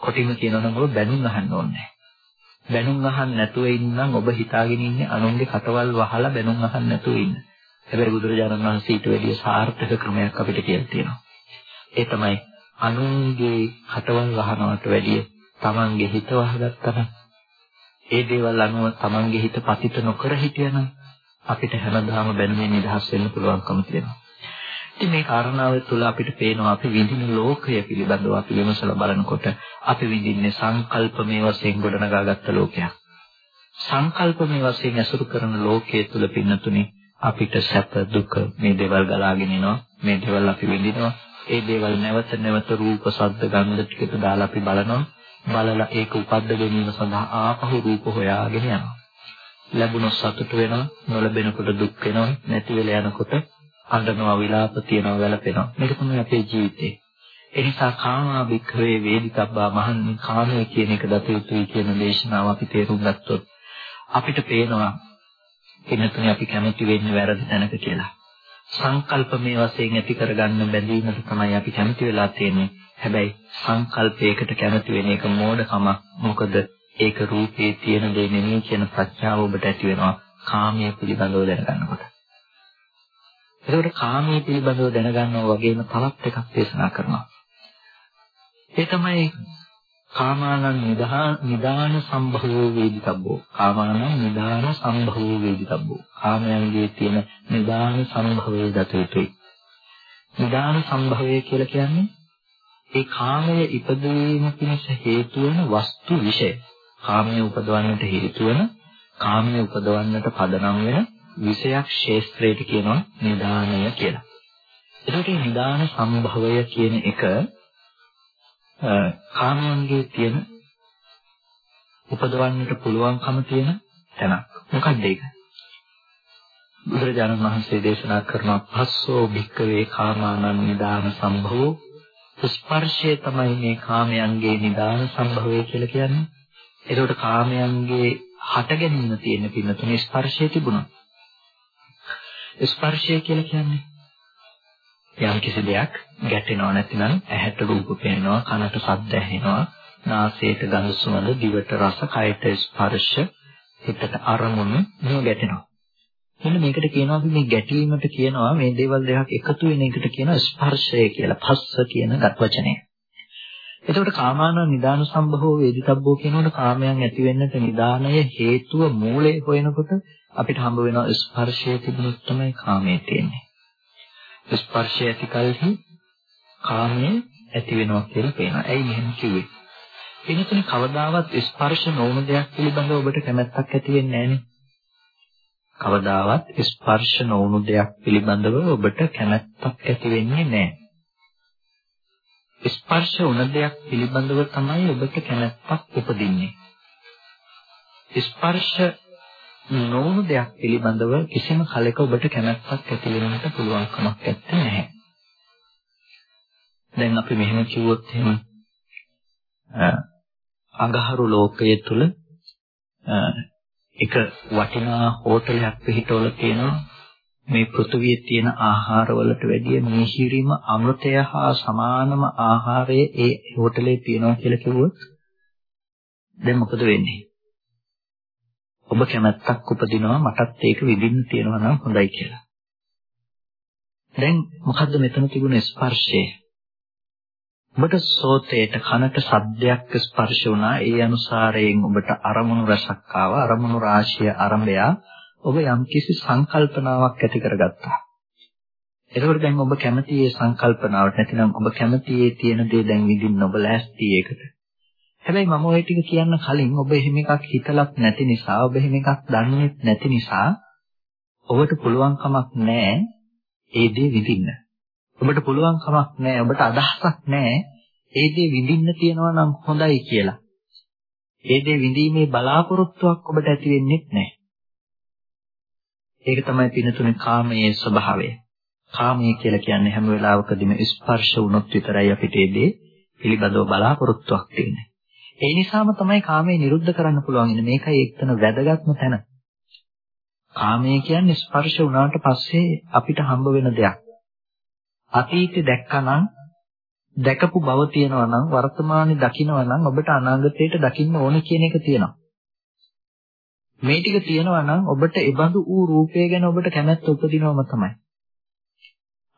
කොටිම කියනවා නම් ඔබ බැනුම් අහන්න ඕනේ බැනුම් අහන්න නැතුව ඉන්නම් ඔබ හිතාගෙන ඉන්නේ අනුන්ගේ කටවල් වහලා බැනුම් අහන්න නැතුව ඉන්න. හැබැයි බුදුරජාණන් වහන්සේ ඊට වැඩිය සාර්ථක ක්‍රමයක් අපිට කියලා තියෙනවා. ඒ තමයි අනුන්ගේ කටවල් වහනවට වැඩිය තමන්ගේ හිත වහගත්තම ඒ දේවල් අනුව තමන්ගේ හිත පතිත නොකර හිටියනම් අපිට හැමදාම බැනුමෙන් නිදහස් වෙන්න පුළුවන්කම තියෙනවා. ඉතින් මේ කාරණාව තුළ අපිට පේනවා අපි විඳින ලෝකය පිළිබඳව අපි විමසලා බලනකොට අපි විඳින්නේ සංකල්පමය වශයෙන් ගොඩනගාගත්ත ලෝකයක්. සංකල්පමය වශයෙන් ඇසුරු කරන ලෝකයේ තුල පින්නතුනේ අපිට සැප දුක මේ දේවල් ගලාගෙන එනවා මේ දේවල් අපි විඳිනවා ඒ දේවල් නැවත නැවත රූප ශබ්ද ගන්ධ ටිකට දාලා අපි බලනවා බලලා ඒක උපද්ද ගැනීම සඳහා ආපහු රූප හොයාගෙන යනවා ලැබුණොත් සතුට වෙනවා නොලැබෙනකොට දුක් වෙනවා නැති වෙලා යනකොට අඬනවා විලාප තියනවා වැළපෙනවා මේක තමයි අපේ ජීවිතේ ඒ නිසා කාමා වික්‍රේ වේදිකබ්බා මහන්නේ කාමයේ කියන එක දත යුතුයි කියන දේශනාව අපි තේරුම් ගත්තොත් අපිට පේනවා එනතුනේ අපි කැමති වෙන්නේ වැරදි තැනක කියලා සංකල්පමේ වශයෙන් ඇති කරගන්න බැඳීමට තමයි අපි කැමති වෙලා තියෙන්නේ. හැබැයි සංකල්පයකට කැමති වෙන එක මෝඩකම. මොකද ඒක රූපේ තියෙන දේ නෙමෙයි කියන ප්‍රඥාව ඔබට ඇති වෙනවා කාමයේ පිළිබඳව දැනගන්නකොට. ඒකට කාමයේ පිළිබඳව දැනගන්නවා වගේම තවත් එකක් දේශනා කරනවා. ඒ තමයි කාමානං නිදාන සම්භවෝ වේදිතබ්බෝ කාමානං නිදාන සම්භවෝ වේදිතබ්බෝ කාමයන්ගේ තියෙන නිදාන සම්භවයේ දත යුතුයි නිදාන සම්භවය කියලා කියන්නේ ඒ කාමය ඉපදවීම පිණිස හේතු වන වස්තු විෂය කාමය උපදවන්නට හේතු වන කාමය උපදවන්නට පදනම් වෙන විෂයක් ශේස්ත්‍රයට කියනවා නිදානය කියලා එතකොට නිදාන සම්භවය කියන එක කාමයන්ගේ තියෙන උපදවන්නට පුළුවන්කම තියෙන තැනක්. මොකක්ද ඒක? බුදුරජාණන් වහන්සේ දේශනා කරන පස්සෝ භික්කවේ කාමානං නිදාන සම්භවෝ ස්පර්ශය තමයි මේ කාමයන්ගේ නිදාන සම්භවය කියලා කියන්නේ. ඒකට කාමයන්ගේ හට ගැනීම තියෙන පින්නතුනේ ස්පර්ශය තිබුණා. ස්පර්ශය කියලා කියන්නේ? යම් කිසි දෙයක් ගැටෙනව නැතිනම් ඇහැට රූප පේනවා කනට ශබ්ද ඇහෙනවා නාසයට ගඳ සුවඳ දිවට රස කයට ස්පර්ශ හිතට අරමුණු මේවා ගැටෙනවා මෙන්න මේකට කියනවා අපි මේ ගැටීමට කියනවා මේ දේවල් දෙකක් එකතු වෙන එකට කියනවා ස්පර්ශය කියලා. පස්ස කියන වචනය. එතකොට කාමාන නිදාන සම්භවෝ වේදිතබ්බෝ කියනකොට කාමයන් ඇති වෙන්නට නිදානය හේතුව මූලය හොයනකොට අපිට හම්බ වෙනවා ස්පර්ශය තිබුණොත් තමයි කාමයේ තියෙන්නේ ස්පර්ශය ඇති කලෙහි කාමයේ ඇති වෙනවා කියලා පේනවා. ඇයි මෙහෙම කිව්වේ? එනිකනේ කවදාවත් ස්පර්ශ නොවුණු දෙයක් පිළිබඳව ඔබට කැමැත්තක් ඇති වෙන්නේ නැහනේ. කවදාවත් ස්පර්ශ නොවුණු දෙයක් පිළිබඳව ඔබට කැමැත්තක් ඇති වෙන්නේ නැහැ. ස්පර්ශ වුණ දෙයක් පිළිබඳව තමයි ඔබට කැමැත්තක් උපදින්නේ. ස්පර්ශ නොවුණු දෙයක් පිළිබඳව කිසිම කලෙක ඔබට කැමැත්තක් ඇති වෙන්නට පුළුවන් කමක් නැහැ. දැන් අපි මෙහෙම කිව්වොත් එහෙම අඟහරු ලෝකයේ තුල එක වටිනා හෝටලයක් පිහිටවල තියෙනවා මේ පෘථුවියේ තියෙන ආහාරවලට වැඩිය මිහිරිම අමෘතය හා සමානම ආහාරය ඒ හෝටලේ තියෙනවා කියලා කිව්වොත් දැන් මොකද වෙන්නේ? ඔබ කැමැත්තක් උපදිනවා මටත් ඒක විඳින්න තියෙනවා නම් හොඳයි කියලා. දැන් මොකද්ද මෙතන තිබුණ ස්පර්ශය? ඔබට සෝතේට කනට සද්දයක් ස්පර්ශ වුණා ඒ අනුසාරයෙන් ඔබට අරමුණු රසක් ආවා අරමුණු රාශිය ආරම්භය ඔබ යම්කිසි සංකල්පනාවක් ඇති කරගත්තා. එතකොට දැන් ඔබ කැමති ඒ සංකල්පනාවට නැතිනම් ඔබ කැමති ඒ තියෙන දේ දැන් විඳින්න ඔබ ලෑස්ති ඒකට. හැබැයි මම ওই ටික කියන්න කලින් ඔබ එහෙම එකක් හිතලත් නැති නිසා ඔබ එහෙම එකක් දන්නේ නැති නිසා ඔබට පුළුවන් කමක් නැහැ ඒ දේ විඳින්න. ඔබට පුළුවන් කමක් නැහැ ඔබට අදහසක් නැහැ ඒ දේ විඳින්න තියනවා නම් හොඳයි කියලා. ඒ දේ විඳීමේ බලාපොරොත්තුවක් ඔබට ඇති වෙන්නේ නැහැ. ඒක තමයි පිනතුනේ කාමයේ ස්වභාවය. කාමය කියලා කියන්නේ හැම වෙලාවකදීම ස්පර්ශ වුණොත් විතරයි අපිට ඒ දේ පිළිබඳව බලාපොරොත්තුවක් තියෙන්නේ. ඒ නිසාම තමයි කාමය නිරුද්ධ කරන්න පුළුවන් ඉන්නේ. මේකයි එක්තන වැදගත්ම තැන. කාමය කියන්නේ ස්පර්ශ වුණාට පස්සේ අපිට හම්බ වෙන දෙයක්. අතීතේ දැක්කනම් දැකපු බව තියෙනවා නම් වර්තමානයේ දකිනවා නම් ඔබට අනාගතයට දකින්න ඕන කියන එක තියෙනවා. මේ ටික තියෙනවා නම් ඔබට ඒබඳු වූ රූපය ගැන ඔබට කැමැත්ත උපදිනවම තමයි.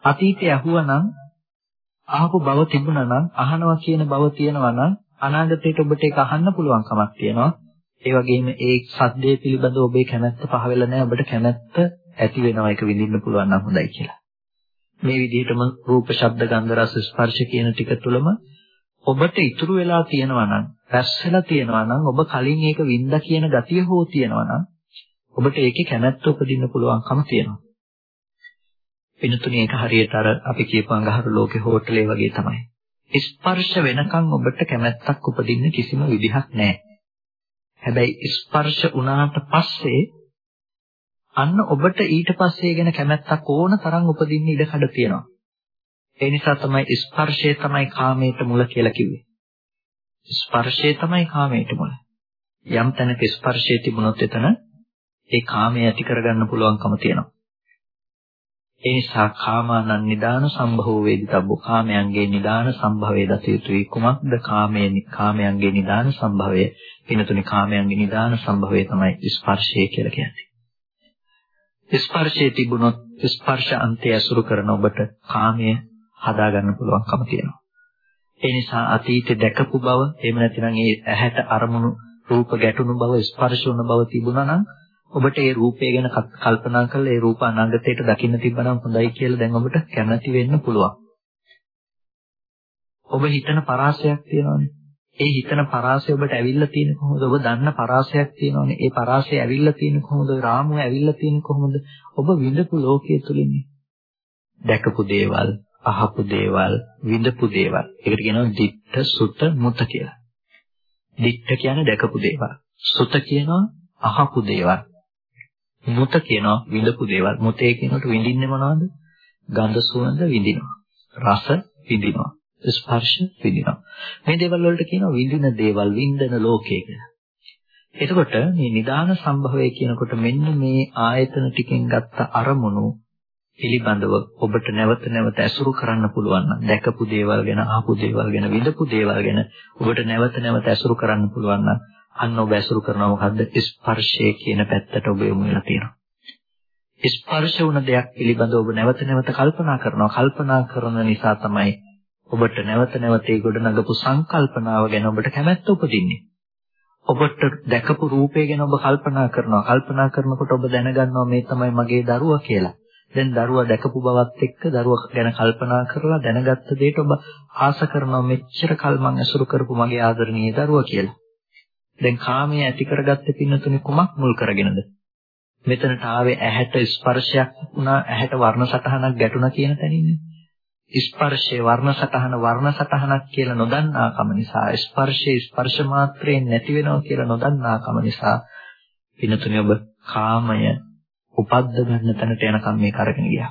අතීතය ඇහුවනම් අහපු බව තිබුණා නම් අහනවා කියන බව තියෙනවා නම් අනාගතයට ඔබට ඒක අහන්න පුළුවන් කමක් තියෙනවා. ඒ වගේම ඒ සද්දේ පිළිබඳව ඔබේ කැමැත්ත පහ වෙලා නැහැ. ඔබට කැමැත්ත ඇති වෙනවා ඒක විඳින්න පුළුවන් නම් හොඳයි කියලා. මේ විදිහටම රූප, ශබ්ද, ගන්ධ, රස, ස්පර්ශ කියන ටික තුළම ඔබට ඉතුරු වෙලා තියෙනවා නම්, රැස් වෙලා තියෙනවා නම්, ඔබ කලින් ඒක වින්දා කියන ගතිය හෝ තියෙනවා නම්, ඔබට ඒකේ කැමැත්ත උපදින්න පුළුවන්කම තියෙනවා. වෙනතුනේ ඒක හරියට අර අපි කියපු අඟහරු ලෝකේ හෝටලේ වගේ තමයි. ස්පර්ශ වෙනකන් ඔබට කැමැත්තක් උපදින්න කිසිම විදිහක් නැහැ. හැබැයි ස්පර්ශ වුණාට පස්සේ අන්න ඔබට ඊට පස්සේ ගැන කැමැත්තක් ඕන තරම් උපදින්න ඉඩ කඩ තියෙනවා. ඒ නිසා තමයි ස්පර්ශය තමයි කාමයට මුල කියලා කිව්වේ. ස්පර්ශය තමයි කාමයට මුල. යම් තැනක ස්පර්ශය තිබුණොත් එතන ඒ කාමය ඇති කරගන්න පුළුවන්කම තියෙනවා. ඒ නිසා කාමානං නිදාන සම්භව වේදිතබ්බෝ කාමයන්ගේ නිදාන සම්භවයේ දත යුතුයි කුමක්ද කාමයේ කාමයන්ගේ නිදාන සම්භවය වෙනතුනේ කාමයන්ගේ නිදාන සම්භවය තමයි ස්පර්ශය කියලා කියන්නේ ස්පර්ශයේ තිබුණොත් ස්පර්ශ අන්තය අසුරු කරන ඔබට කාමය හදාගන්න පුළුවන්කම තියෙනවා ඒ නිසා අතීතේ දැකපු බව එහෙම නැතිනම් ඒ ඇහැට අරමුණු රූප ගැටුණු බව ස්පර්ශ වුණ බව තිබුණා නම් ඔබට ඒ රූපය ගැන කල්පනා කරලා ඒ රූප අනාගතයට දකින්න තිබ්බනම් හොඳයි කියලා දැන් ඔබට කැමැති වෙන්න පුළුවන්. ඔබ හිතන පරාසයක් තියෙනවනේ. ඒ හිතන පරාසය ඔබට ඇවිල්ලා තියෙන්නේ කොහොමද? ඔබ දන්න පරාසයක් තියෙනවනේ. ඒ පරාසය ඇවිල්ලා තියෙන්නේ කොහොමද? රාමුව ඇවිල්ලා තියෙන්නේ කොහොමද? ඔබ විඳපු ලෝකයේ තුලින්නේ. දැකපු දේවල්, අහපු දේවල්, විඳපු දේවල්. ඒකට කියනවා ditta sutta mutta කියලා. ditta කියන්නේ දැකපු දේවල්. සුත කියනවා අහපු දේවල්. මුත කියනවා විඳපු දේවල්. මුතේ කියනකොට විඳින්නේ මොනවද? ගන්ධ සුවඳ විඳිනවා. රස විඳිනවා. ස්පර්ශ විඳිනවා. මේ දේවල් වලට කියනවා විඳින දේවල් විඳින ලෝකය කියලා. එතකොට මේ නිදාන සම්භවය කියනකොට මෙන්න මේ ආයතන ටිකෙන් ගත්ත අරමුණු පිළිබඳව ඔබට නැවත නැවත ඇසුරු කරන්න පුළුවන් නම් දැකපු දේවල් ගැන අහපු දේවල් ගැන විඳපු දේවල් ගැන ඔබට නැවත නැවත ඇසුරු කරන්න පුළුවන් නම් අන්න ඔබ ඇසුරු කරනවා මොකද්ද ස්පර්ශය කියන පැත්තට ඔබ යොමු වෙලා තියෙනවා. ස්පර්ශ වුණ දෙයක් පිළිබඳව ඔබ නැවත නැවත කල්පනා කරනවා. කල්පනා කරන නිසා තමයි ඔබට නැවත නැවත ඒ ගොඩනගපු සංකල්පනාව ගැන ඔබට කැමැත්ත උපදින්නේ. ඔබට දැකපු රූපය ගැන ඔබ කල්පනා කරනවා. කල්පනා කරනකොට ඔබ දැනගන්නවා මේ තමයි මගේ දරුවා කියලා. දැන් දරුවා දැකපු බවත් එක්ක දරුවා ගැන කල්පනා කරලා දැනගත්ත දෙයට ඔබ ආස කරනවා මෙච්චර කල් මං ඇසුරු කරපු මගේ ආදරණීය දරුවා කියලා. දැන් කාමයේ ඇති කරගත්ත පින්නතුනේ කුමක් මුල් කරගෙනද? මෙතනට ආවේ ඇහැට ස්පර්ශයක් වුණා ඇහැට වර්ණ සටහනක් ගැටුණා කියන තැනින්නේ. ස්පර්ශයේ වර්ණ සටහන වර්ණ සටහනක් කියලා නොදන්නාකම නිසා ස්පර්ශයේ ස්පර්ශ මාත්‍රයෙන් නැති වෙනවා කියලා නොදන්නාකම නිසා පින්නතුනේ ඔබ කාමය උපද්ද ගන්න තැනට යනකම් මේක අරගෙන ගියා.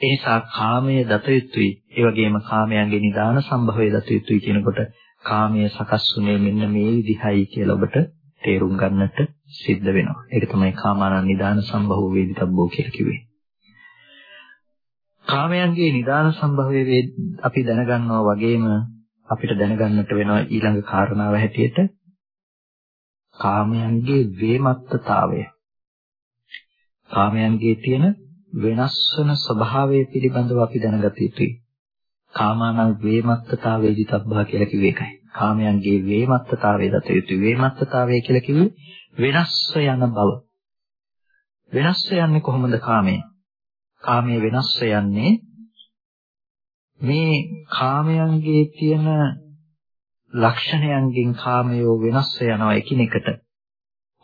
ඒ නිසා කාමයේ දත යුතුයි ඒ වගේම කාමයන්ගේ නිදාන සම්භවයේ දත යුතුයි කියනකොට කාමයේ සකස් වුනේ මෙන්න මේ විදිහයි කියලා ඔබට තේරුම් ගන්නට සිද්ධ වෙනවා. ඒක තමයි කාමානං නිදාන සම්භව වේදිතබ්බෝ කියලා කිව්වේ. කාමයන්ගේ නිදාන සම්භවයේ අපි දැනගන්නවා වගේම අපිට දැනගන්නට වෙනවා ඊළඟ කාරණාව හැටියට කාමයන්ගේ වේමත්තතාවය. කාමයන්ගේ තියෙන වෙනස් වන ස්වභාවය පිළිබඳව අපි දැනගත යුතුයි. කාමානං වේමත්තතාවේ දිතබ්බා කියලා කිව්වේ ඒකයි. කාමයන්ගේ වේමත්තතාවේ දත යුතු වේමත්තතාවය කියලා කිව්වේ වෙනස්ව යන බව. වෙනස්ව යන්නේ කොහොමද කාමය? කාමය වෙනස්ව යන්නේ මේ කාමයන්ගේ තියෙන ලක්ෂණයන්ගෙන් කාමයෝ වෙනස් වෙනවා එකිනෙකට.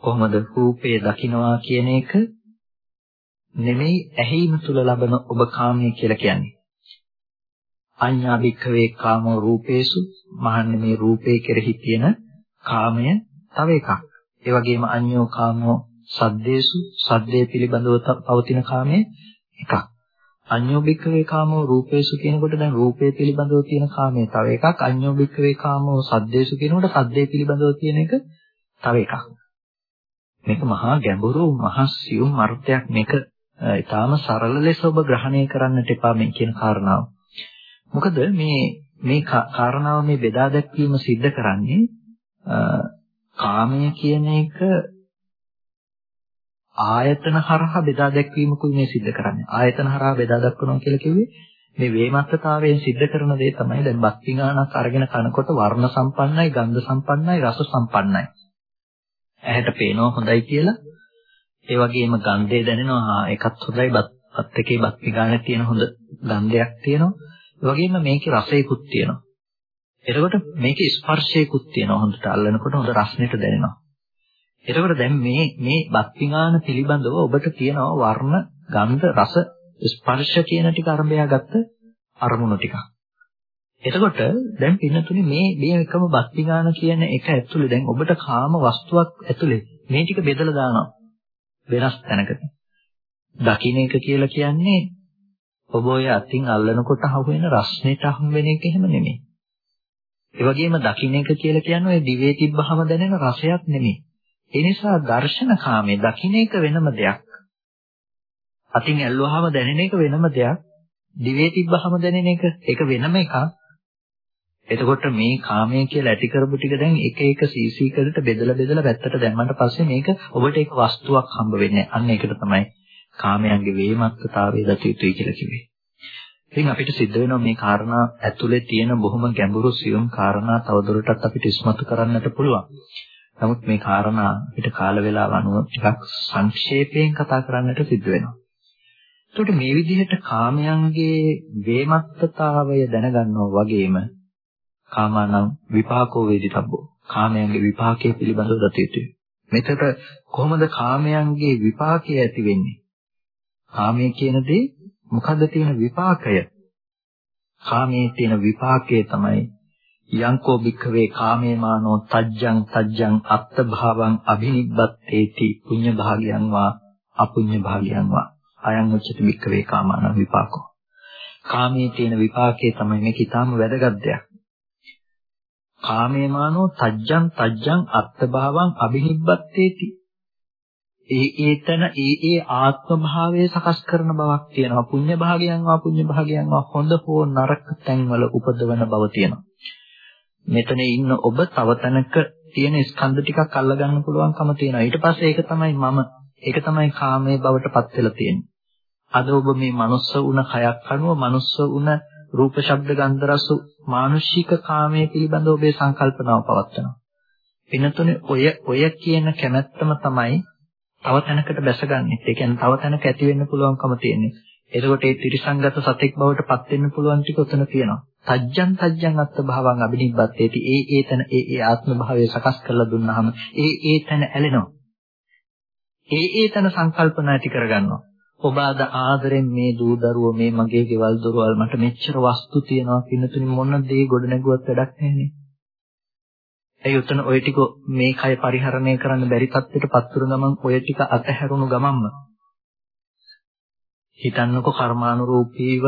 කොහොමද රූපේ දකින්නවා කියන එක නෙමෙයි ඇහිීම තුල ලබන ඔබ කාමයේ කියලා කියන්නේ. අඤ්ඤා භික්ඛවේ කාමෝ රූපේසු මහන්නේ මේ රූපේ කෙරෙහි තියෙන කාමය තව එකක්. ඒ වගේම අඤ්ඤෝ කාමෝ සද්දේසු සද්දේ පිළිබඳව පවතින කාමය එකක්. අඤ්ඤෝ භික්ඛවේ කාමෝ රූපේසු කියනකොට දැන් රූපේ පිළිබඳව තියෙන කාමය තව එකක්. අඤ්ඤෝ භික්ඛවේ කාමෝ සද්දේසු කියනකොට සද්දේ පිළිබඳව තියෙන එක තව එකක්. මේක මහා ගැඹුරු මහා සියුම් අර්ථයක් මේක ඊටාම සරල ලෙස ඔබ ග්‍රහණය කරන්නට එපා මේ කියන කාරණාව. මොකද මේ මේ කාරණාව මේ බෙදා දැක්වීම सिद्ध කරන්නේ කාමය කියන එක ආයතන හරහා බෙදා දැක්වීමකුයි මේ सिद्ध කරන්නේ. ආයතන හරහා බෙදා දක්වනවා කියලා කිව්වේ මේ වේමත්තතාවයෙන් सिद्ध කරන දේ තමයි දැන් බක්තිගානක් අරගෙන කනකොට වර්ණ සම්පන්නයි, ගන්ධ සම්පන්නයි, රස සම්පන්නයි. ඇහැට පේනවා හොඳයි කියලා. ඒ වගේම ගන්ධය දැනෙනවා ඒකත් හොඳයි. බත් එකේ බක්තිගානේ තියෙන හොඳ ගන්ධයක් තියෙනවා. ඒ වගේම මේකේ රසයකුත් තියෙනවා. එතකොට මේකේ ස්පර්ශයකුත් තියෙනවා. හොඳට අල්ලනකොට හොඳ රසණයට දැනෙනවා. එතකොට දැන් මේ මේ බක්තිගාන පිළිබඳව ඔබට තියෙනවා වර්ණ, ගන්ධ, රස, ස්පර්ශ කියන ටික අරඹයා ගත්ත අරමුණු ටිකක්. එතකොට දැන් පින්නතුනේ මේ මේ එකම බක්තිගාන කියන එක ඇතුලේ දැන් ඔබට කාම වස්තුවක් ඇතුලේ මේ ටික බෙදලා දානවා වෙනස් තැනකට. දකින්න එක කියලා කියන්නේ ඔබ ඔය අතින් අල්ලනකොට අහුවෙන රස්නෙට අහු වෙන එක එහෙම නෙමෙයි. ඒ වගේම දකින්න එක කියලා කියන්නේ ඔය දිවේ තිබ්බහම දැනෙන රසයක් නෙමෙයි. ඒ නිසා දර්ශන කාමයේ දකින්න එක වෙනම දෙයක්. අතින් ඇල්ලුවාම දැනෙන එක වෙනම දෙයක්. දිවේ තිබ්බහම දැනෙන එක ඒක වෙනම එකක්. එතකොට මේ කාමය කියලා ඇති කරපු ටික දැන් එක එක CC කරට බෙදලා බෙදලා පැත්තට දැම්මට පස්සේ මේක ඔබට එක වස්තුවක් හම්බ වෙන්නේ. අන්න ඒකට තමයි කාමයන්ගේ වේමත්තතාවය දත යුතුයි කියලා කිව්වේ. ඉතින් අපිට සිද්ධ වෙනවා මේ කාරණා ඇතුලේ තියෙන බොහොම ගැඹුරු සියුම් කාරණා තවදුරටත් අපිට ඉස්මතු කරන්නට පුළුවන්. නමුත් මේ කාරණා අපිට කාල වේලාව අනුව ටිකක් සංක්ෂේපයෙන් කතා කරන්නට සිද්ධ වෙනවා. එතකොට මේ විදිහට කාමයන්ගේ වේමත්තතාවය දැනගන්නවා වගේම කාමානම් විපාකෝ වේදිතබ්බෝ කාමයන්ගේ විපාකයේ පිළිබඳව දත යුතුයි. මෙතට කොහොමද කාමයන්ගේ විපාකය ඇති වෙන්නේ? කාමයේ කියන දේ මොකද්ද තියෙන විපාකය? කාමයේ තියෙන විපාකය තමයි යංකෝ භික්ඛවේ කාමේමානෝ තජ්ජං තජ්ජං අත්ත භාවං අභිනිබ්බත්තේති පුඤ්ඤ භාගයන් වා අපුඤ්ඤ භාගයන් වා අයං උච්චති භික්ඛවේ කාමාන විපාකෝ කාමයේ තියෙන විපාකයේ තමයි මේක ඊටාම වැදගත් දෙයක් කාමේමානෝ තජ්ජං තජ්ජං අත්ත භාවං අභිනිබ්බත්තේති ඒ ඒතන ඒ ඒ ආත්ම භාවය සකස් කරන බවක් තියෙනවා පුඤ්ඤ භාගයන් වා පුඤ්ඤ භාගයන් වා හොඳ හෝ නරක තැන්වල උපදවන බව තියෙනවා මෙතන ඉන්න ඔබ තව තැනක තියෙන ස්කන්ධ ටිකක් අල්ලගන්න පුළුවන්කම තියෙනවා. ඊට පස්සේ ඒක තමයි මම. ඒක තමයි කාමයේ බවට පත් වෙලා තියෙන්නේ. අද ඔබ මේ මනුස්ස වුණ කයක් අනුව මනුස්ස වුණ රූප ශබ්ද ගන්ධ රස මානුෂික කාමයේ පිළිබඳව ඔබේ සංකල්පනාව පවත්නවා. වෙනතුනේ ඔය ඔය කියන කැමැත්තම තමයි තව තැනකට බැසගන්නේ. ඒ කියන්නේ තව තැනක ඇති වෙන්න පුළුවන්කම තියෙන්නේ. එතකොට ඒ ත්‍රිසංගත සතෙක් බවට පත් වෙන්න පුළුවන් ටික උතන තියෙනවා. තජ්ජං තජ්ජං අත්ත භාවං අබිනිබ්බත්තේටි ඒ ඒ තන ඒ ඒ ආත්ම භාවය සකස් කරලා දුන්නාම ඒ ඒ තන ඇලෙනවා. ඒ ඒ තන සංකල්පනා ඇති කරගන්නවා. ඔබ අද ආදරෙන් මේ දූ දරුවෝ මේ මගේ ගෙවල් දොරවල් මට මෙච්චර වස්තු තියෙනවා පින්නතුනි මොන දේ ගොඩ නැගුවත් වැඩක් නැහැනේ. ඒ උතන ඔය ටික මේ කය පරිහරණය කරන්න බැරි තත්ත්වයට පත් වුණ ගමන් ඔය ටික අතහැරුණු ගමන්ම හිතන්නකො කර්මානුරූපීව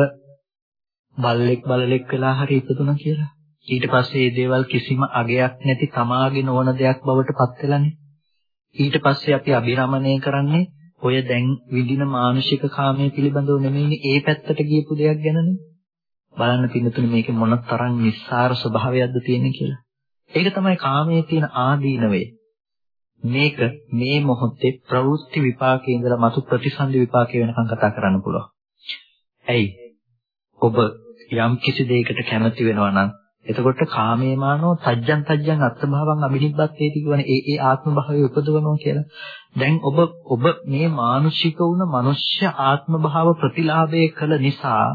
බල්ලෙක් බලලෙක් වෙලා හරි ඉපදුණා කියලා. ඊට පස්සේ මේ දේවල් කිසිම අගයක් නැති තමාගේ නොවන දෙයක් බවට පත් වෙලානේ. ඊට පස්සේ අපි අභිරමණය කරන්නේ ඔය දැන් විඳින මානසික කාමයේ පිළිබඳව නෙමෙයිනේ ඒ පැත්තට ගියපු දෙයක් ගැනනේ. බලන්න පින්නතුනේ මේකේ මොන තරම් නිස්සාර ස්වභාවයක්ද තියෙන්නේ කියලා. ඒක තමයි කාමයේ තියෙන ආදීනවේ. මේක මේ මොහොතේ ප්‍රවෘත්ති විපාකයේ ඉඳලා මතු ප්‍රතිසන්දි විපාකයේ වෙනකන් කතා කරන්න පුළුවන්. ඇයි? ඔබ යම් කිසි දෙයකට කැමති වෙනවා නම් එතකොට කාමේමානෝ තජ්ජං තජ්ජං අත්භවං අභිනිබ්බත්තේති කියන ඒ ඒ ආත්ම භාවය උපදවනවා කියලා. දැන් ඔබ ඔබ මේ මානුෂික වුණ මනුෂ්‍ය ආත්ම භාව ප්‍රතිලාභය කළ නිසා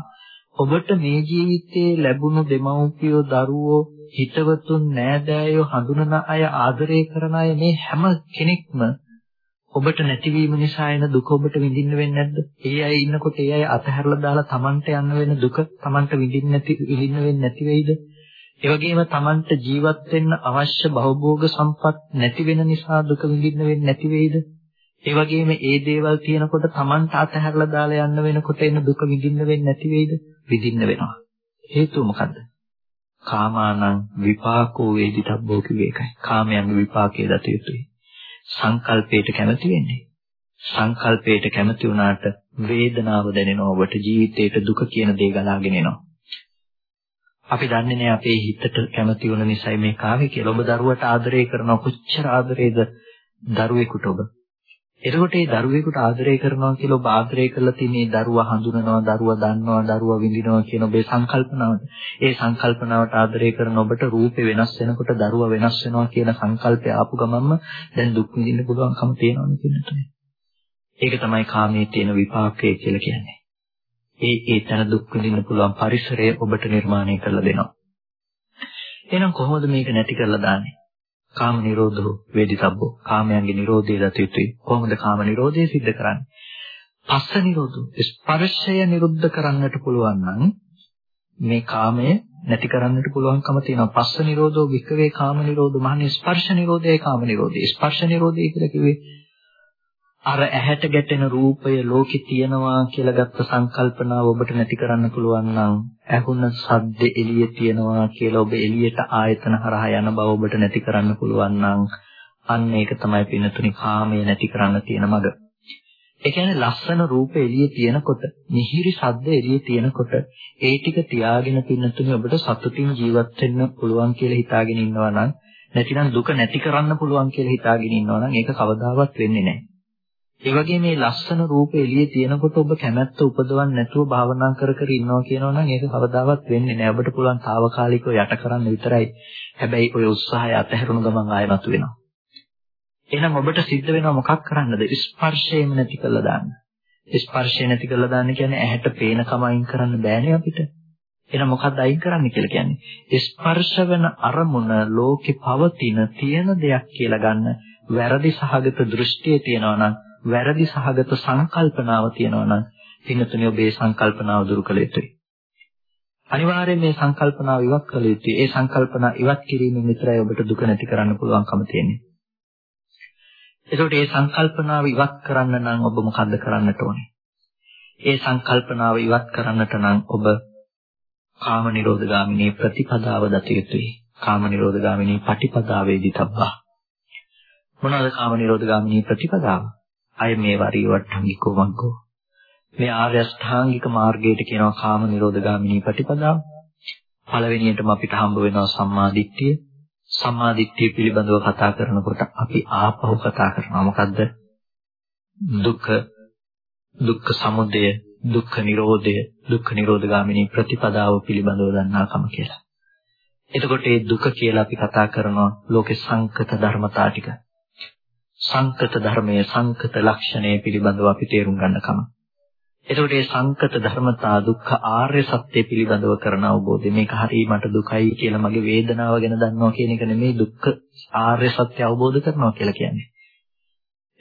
ඔබට මේ ජීවිතයේ ලැබුණු දෙමව්පියෝ දරුවෝ හිතවතුන් නෑදෑයෝ හඳුනන අය ආදරය කරන අය මේ හැම කෙනෙක්ම ඔබට නැතිවීම නිසා එන දුක ඔබට විඳින්න වෙන්නේ නැද්ද? ඒ අය ඉන්නකොට ඒ අය අතහැරලා දාලා Tamanට යන්න වෙන දුක Tamanට විඳින්න නැති විඳින්න වෙන්නේ නැති වෙයිද? ඒ වගේම Tamanට ජීවත් වෙන්න අවශ්‍ය භවභෝග සම්පත් නැති වෙන නිසා දුක විඳින්න වෙන්නේ නැති වෙයිද? ඒ වගේම ඒ දේවල් තියෙනකොට Tamanට අතහැරලා දාලා යන්න වෙනකොට එන දුක විඳින්න වෙන්නේ නැති වෙයිද? විඳින්න වෙනවා. හේතුව මොකද්ද? කාමානං විපාකෝ වේදිතබ්බෝ කිව්වේ ඒකයි. කාමයන්ගේ විපාකයේ දත යුතුයි. සංකල්පයට කැමති වෙන්නේ. සංකල්පයට කැමති වුණාට වේදනාව දැනෙනවා ඔබට ජීවිතේට දුක කියන දේ ගලාගෙන එනවා. අපි දන්නේ නැහැ අපේ හිතට කැමති වුණ නිසායි මේ කාවේ කියලා. ඔබ දරුවට ආදරය කරන කොච්චර ආදරේද දරුවෙකුට ඔබ. එතකොට මේ දරුවෙකුට ආදරය කරනවා කියලා ඔබ ආදරය කරලා තියෙන මේ දරුවා හඳුනනවා, දරුවා දන්නවා, දරුවා විඳිනවා කියන ඔබේ සංකල්පනාවට. ඒ සංකල්පනාවට ආදරය කරන ඔබට රූපේ වෙනස් වෙනකොට දරුවා වෙනස් වෙනවා කියන සංකල්පය ආපු ගමන්ම දැන් දුක් විඳින්න පුළුවන්කම තියෙනවනේ කියන්නතුනේ. ඒක තමයි කාමයේ තියෙන විපාකය කියලා කියන්නේ. ඒ ඒ තන දුක් විඳින්න පුළුවන් පරිසරය ඔබට නිර්මාණය කරලා දෙනවා. එහෙනම් කොහොමද මේක නැති කරලා දාන්නේ? කාම නිරෝධෝ වේදිතබ්බෝ කාමයන්ගේ නිරෝධය දත යුතුයි. කොහොමද කාම නිරෝධය සිද්ධ කරන්නේ? පස්ස නිරෝධෝ. ස්පර්ශය නිරුද්ධ කරන්නට පුළුවන් නම් මේ කාමය නැති කරන්නට පුළුවන්කම තියෙනවා. පස්ස නිරෝධෝ වික්කවේ කාම නිරෝධෝ මහන්නේ ස්පර්ශ නිරෝධය කාම නිරෝධය. ස්පර්ශ නිරෝධය කියලා කිව්වේ අර ඇහැට ගැටෙන රූපය ලෝකේ තියෙනවා කියලා ගත්ත සංකල්පනාව ඔබට නැති කරන්න පුළුවන් නම් ඇහුන සද්ද එළියේ තියෙනවා කියලා ඔබ එළියට ආයතන හරහා යන බව ඔබට නැති කරන්න පුළුවන් නම් අන්න ඒක තමයි පින්නතුනි කාමය නැති කරන්න තියෙන මඟ. ඒ කියන්නේ ලස්සන රූප එළියේ තියෙනකොට, මිහිරි ශබ්ද එළියේ තියෙනකොට ඒ ටික තියාගෙන පින්නතුනි ඔබට සතුටින් ජීවත් වෙන්න පුළුවන් කියලා හිතාගෙන ඉන්නවා නම් නැතිනම් දුක නැති කරන්න පුළුවන් කියලා හිතාගෙන ඉන්නවා නම් ඒක කවදාවත් වෙන්නේ නැහැ. ඒ වගේ මේ ලස්සන රූප එළියේ තියෙනකොට ඔබ කැමැත්ත උපදවන්න නැතුව භාවනා කර කර ඉන්නවා කියනවා නම් ඒක කවදාවත් වෙන්නේ නැහැ. ඔබට පුළුවන් తాවකාලිකව යට කරන්න විතරයි. හැබැයි ඔය උත්සාහය අතහැරුණු ගමන් ආය මතු වෙනවා. එහෙනම් ඔබට සිද්ධ වෙනවා මොකක් කරන්නද? ස්පර්ශයෙන් නැති කළා දාන්න. ස්පර්ශය නැති කළා දාන්න කියන්නේ ඇහැට පේන කම අයින් කරන්න බෑනේ අපිට. එහෙනම් මොකක්ද අයින් කරන්න කියලා කියන්නේ? ස්පර්ශ වෙන අරමුණ ලෝකේ පවතින තියෙන දෙයක් කියලා ගන්න වැරදි සහගත දෘෂ්ටිය තියෙනවා නම් වැරදි සහගත සංකල්පනාව තියෙනවා නම් පින්නතුනේ ඔබේ සංකල්පනාව දුරු කළ යුතුයි. අනිවාර්යයෙන් මේ සංකල්පනාව ඉවත් කළ යුතුයි. ඒ සංකල්පනා ඉවත් කිරීමෙන් විතරයි ඔබට දුක නැති කරන්න පුළුවන්කම තියෙන්නේ. එතකොට මේ සංකල්පනාව ඉවත් කරන්න නම් ඔබ මොකද්ද කරන්නට ඕනේ? ඒ සංකල්පනාව ඉවත් කරන්නට නම් ඔබ කාම නිරෝධගාමිනී ප්‍රතිපදාව දත යුතුයි. කාම නිරෝධගාමිනී පටිපදාවේදී තබ්බා. මොනවාද කාම නිරෝධගාමිනී ප්‍රතිපදාව? අය මේ වරී වට්ටංගිකෝ මග්ගෝ. මේ ආර්ය අෂ්ටාංගික මාර්ගයට කියනවා කාම නිරෝධගාමිනී ප්‍රතිපදාව. පළවෙනියටම අපිට හම්බ වෙනවා සම්මා දිට්ඨිය. සම්මා දිට්ඨිය පිළිබඳව කතා කරනකොට අපි ආපහු කතා කරනවා මොකද්ද? දුක්ඛ දුක්ඛ සමුදය දුක්ඛ නිරෝධය දුක්ඛ නිරෝධගාමිනී ප්‍රතිපදාව පිළිබඳව දන්නාකම කියලා. එතකොට මේ දුක කියලා අපි කතා කරනවා ලෝකේ සංකත ධර්මතා ටික. සංකත ධර්මයේ සංකත ලක්ෂණය පිළිබඳව අපි තේරුම් ගන්නකම. එතකොට මේ සංකත ධර්මතා දුක්ඛ ආර්ය සත්‍ය පිළිබඳව කරන අවබෝධය මේක හරිය මට දුකයි කියලා මගේ වේදනාව ගැන දන්නවා කියන එක නෙමෙයි දුක්ඛ ආර්ය සත්‍ය අවබෝධ කරනවා කියලා කියන්නේ.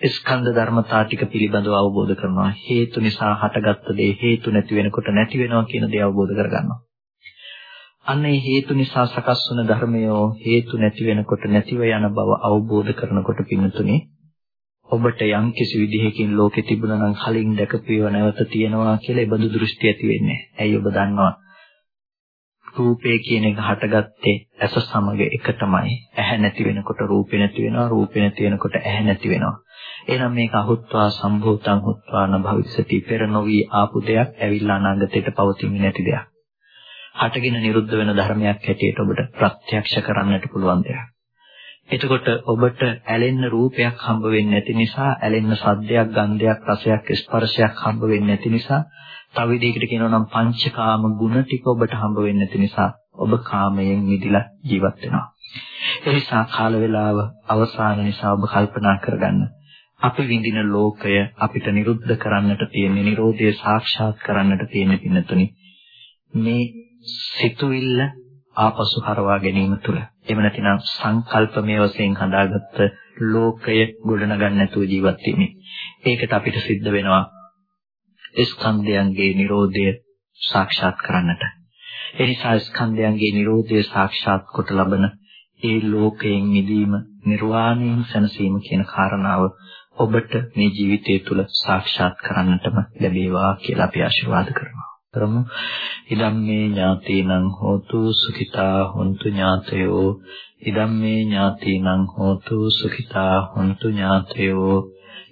ස්කන්ධ ධර්මතා ටික පිළිබඳව අවබෝධ කරනවා හේතු නිසා හටගත්ත දේ හේතු නැති වෙනකොට නැති වෙනවා කියන දේ අවබෝධ කරගන්නවා. අන්න ඒ හේතු නිසා සකස් වන ධර්මය හේතු නැති වෙනකොට නැතිව යන බව අවබෝධ කරනකොට පින්නතුනේ ඔබට යම් කිසි විදිහකින් ලෝකේ තිබුණා නම් කලින් දැකපේව නැවත තියෙනවා කියලා ඒබඳු දෘෂ්ටි ඇති වෙන්නේ. ඇයි ඔබ දන්නවා? රූපේ කියන එක හටගත්තේ ඇස සමග එකටමයි. ඇහැ නැති වෙනකොට රූපේ නැති වෙනවා, රූපේ නැති වෙනකොට ඇහැ නැති වෙනවා. එහෙනම් මේක අහුත්වා සම්භූතං හුත්වා න භවිෂති පෙර නොවි ආපු දෙයක් ඇවිල්ලා අනාගතයට පවතින්නේ නැති දෙයක්. හටගෙන නිරුද්ධ වෙන ධර්මයක් හැටියට ඔබට ප්‍රත්‍යක්ෂ කරන්නට පුළුවන් දෙයක්. එතකොට ඔබට ඇලෙන්න රූපයක් හම්බ වෙන්නේ නැති නිසා ඇලෙන්න සද්දයක්, ගන්ධයක්, රසයක්, ස්පර්ශයක් හම්බ වෙන්නේ නැති නිසා තව විදිහකට කියනවා නම් පංචකාම ගුණ ටික ඔබට හම්බ වෙන්නේ නැති නිසා ඔබ කාමයෙන් මිදිලා ජීවත් වෙනවා. ඒ නිසා කාල වේලාව අවසාන නිසා ඔබ කල්පනා කරගන්න. අපි විඳින ලෝකය අපිට නිරුද්ධ කරන්නට තියෙන නිරෝධය සාක්ෂාත් කරන්නට තියෙන පින්නතුනි මේ සිතුවිල්ල ආපසු හරවා ගැනීම තුළ. එහෙම නැතිනම් සංකල්පමය වශයෙන් හදාගත්ත ලෝකය ගොඩනගන්න නැතුව ජීවත් වීමේ. ඒකට අපිට සිද්ධ වෙනවා ස්කන්ධයන්ගේ Nirodha සාක්ෂාත් කරන්නට. ඒ නිසා ස්කන්ධයන්ගේ Nirodha සාක්ෂාත් කොට ලබන ඒ ලෝකයෙන් මිදීම නිර්වාණයෙන් සැනසීම කියන කාරණාව ඔබට මේ ජීවිතය තුළ සාක්ෂාත් කරන්නටම ලැබේවා කියලා අපි ආශිර්වාද කරනවා. කරමු. ඉදම්මේ ඥාතීනං හෝතු සුඛිතා හොන්තු ඥාතයෝ. ඉදම්මේ ඥාතීනං හෝතු සුඛිතා හොන්තු ඥාතයෝ.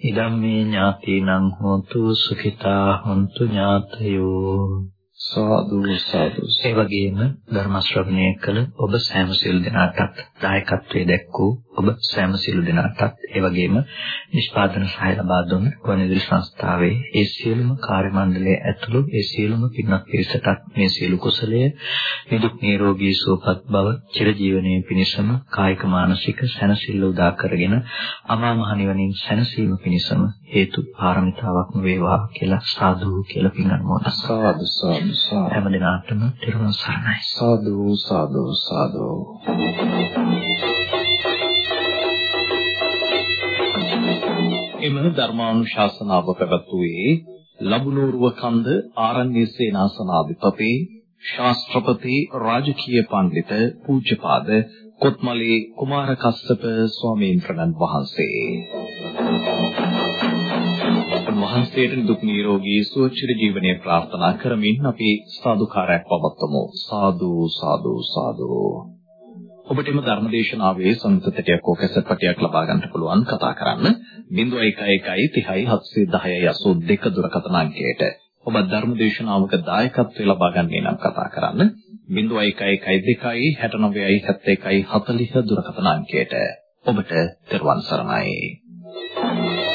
ඉදම්මේ ඥාතීනං හෝතු සුඛිතා හොන්තු ඥාතයෝ. සාදු සාදු. ඒ වගේම ධර්ම ශ්‍රවණය කළ ඔබ සෑම සියලු දෙනාටත් දායකත්වයේ දැක්වූ ඔබ සෑම සියලු දෙනාටත්. ඒ වගේම නිෂ්පාදන සහාය ලබා දුන් ගුවන්විදුලි සංස්ථාවේ ඒ සියලුම කාර්ය මණ්ඩලයේ ඇතුළු ඒ සියලුම පින්වත් පිරිසටත් මේ සියලු කුසලය නිදුක් නිරෝගී සුවපත් බව චිරජීවනයේ පිණිසම කායික මානසික සැනසෙල්ල උදා කරගෙන අමා මහ නිවනින් සැනසීම පිණිසම හේතු පාරමිතාවක්ම වේවා කියලා සාදු කියලා පින් අනුමෝදන් සාදු සාදු හැම දිනාටම තෙරුවන් සරණයි. සාදු සාදු සාදු. එම ධර්මානුශාසනාව පැවැත්වුවේ ලබුනෝරුව කන්ද ආරණ්‍ය සේනාසනාධිපති ශාස්ත්‍රපති රාජකීය පඬිත පූජ්‍යපාද කොත්මලේ කුමාරකස්සප ස්වාමීන් වහන්සේ වහන්සේට දුක් නිරෝගී සුවචිර ජීවනයේ ප්‍රාර්ථනා කරමින් අපි සාදුකාරයක් පවත්වමු. සාදු සාදු සාදු. ඔබටම ධර්මදේශනාවේ සංතතටයක් හෝ කැසට් පටයක් ලබා ගන්නට පුළුවන් කතා කරන්න 0111 30 710 82 දුරකථන අංකයට. ඔබ ධර්මදේශනාවක දායකත්වය ලබා ගන්නේ නම් කතා කරන්න 0112 69 71 40 දුරකථන අංකයට. ඔබට තෙරුවන් සරණයි.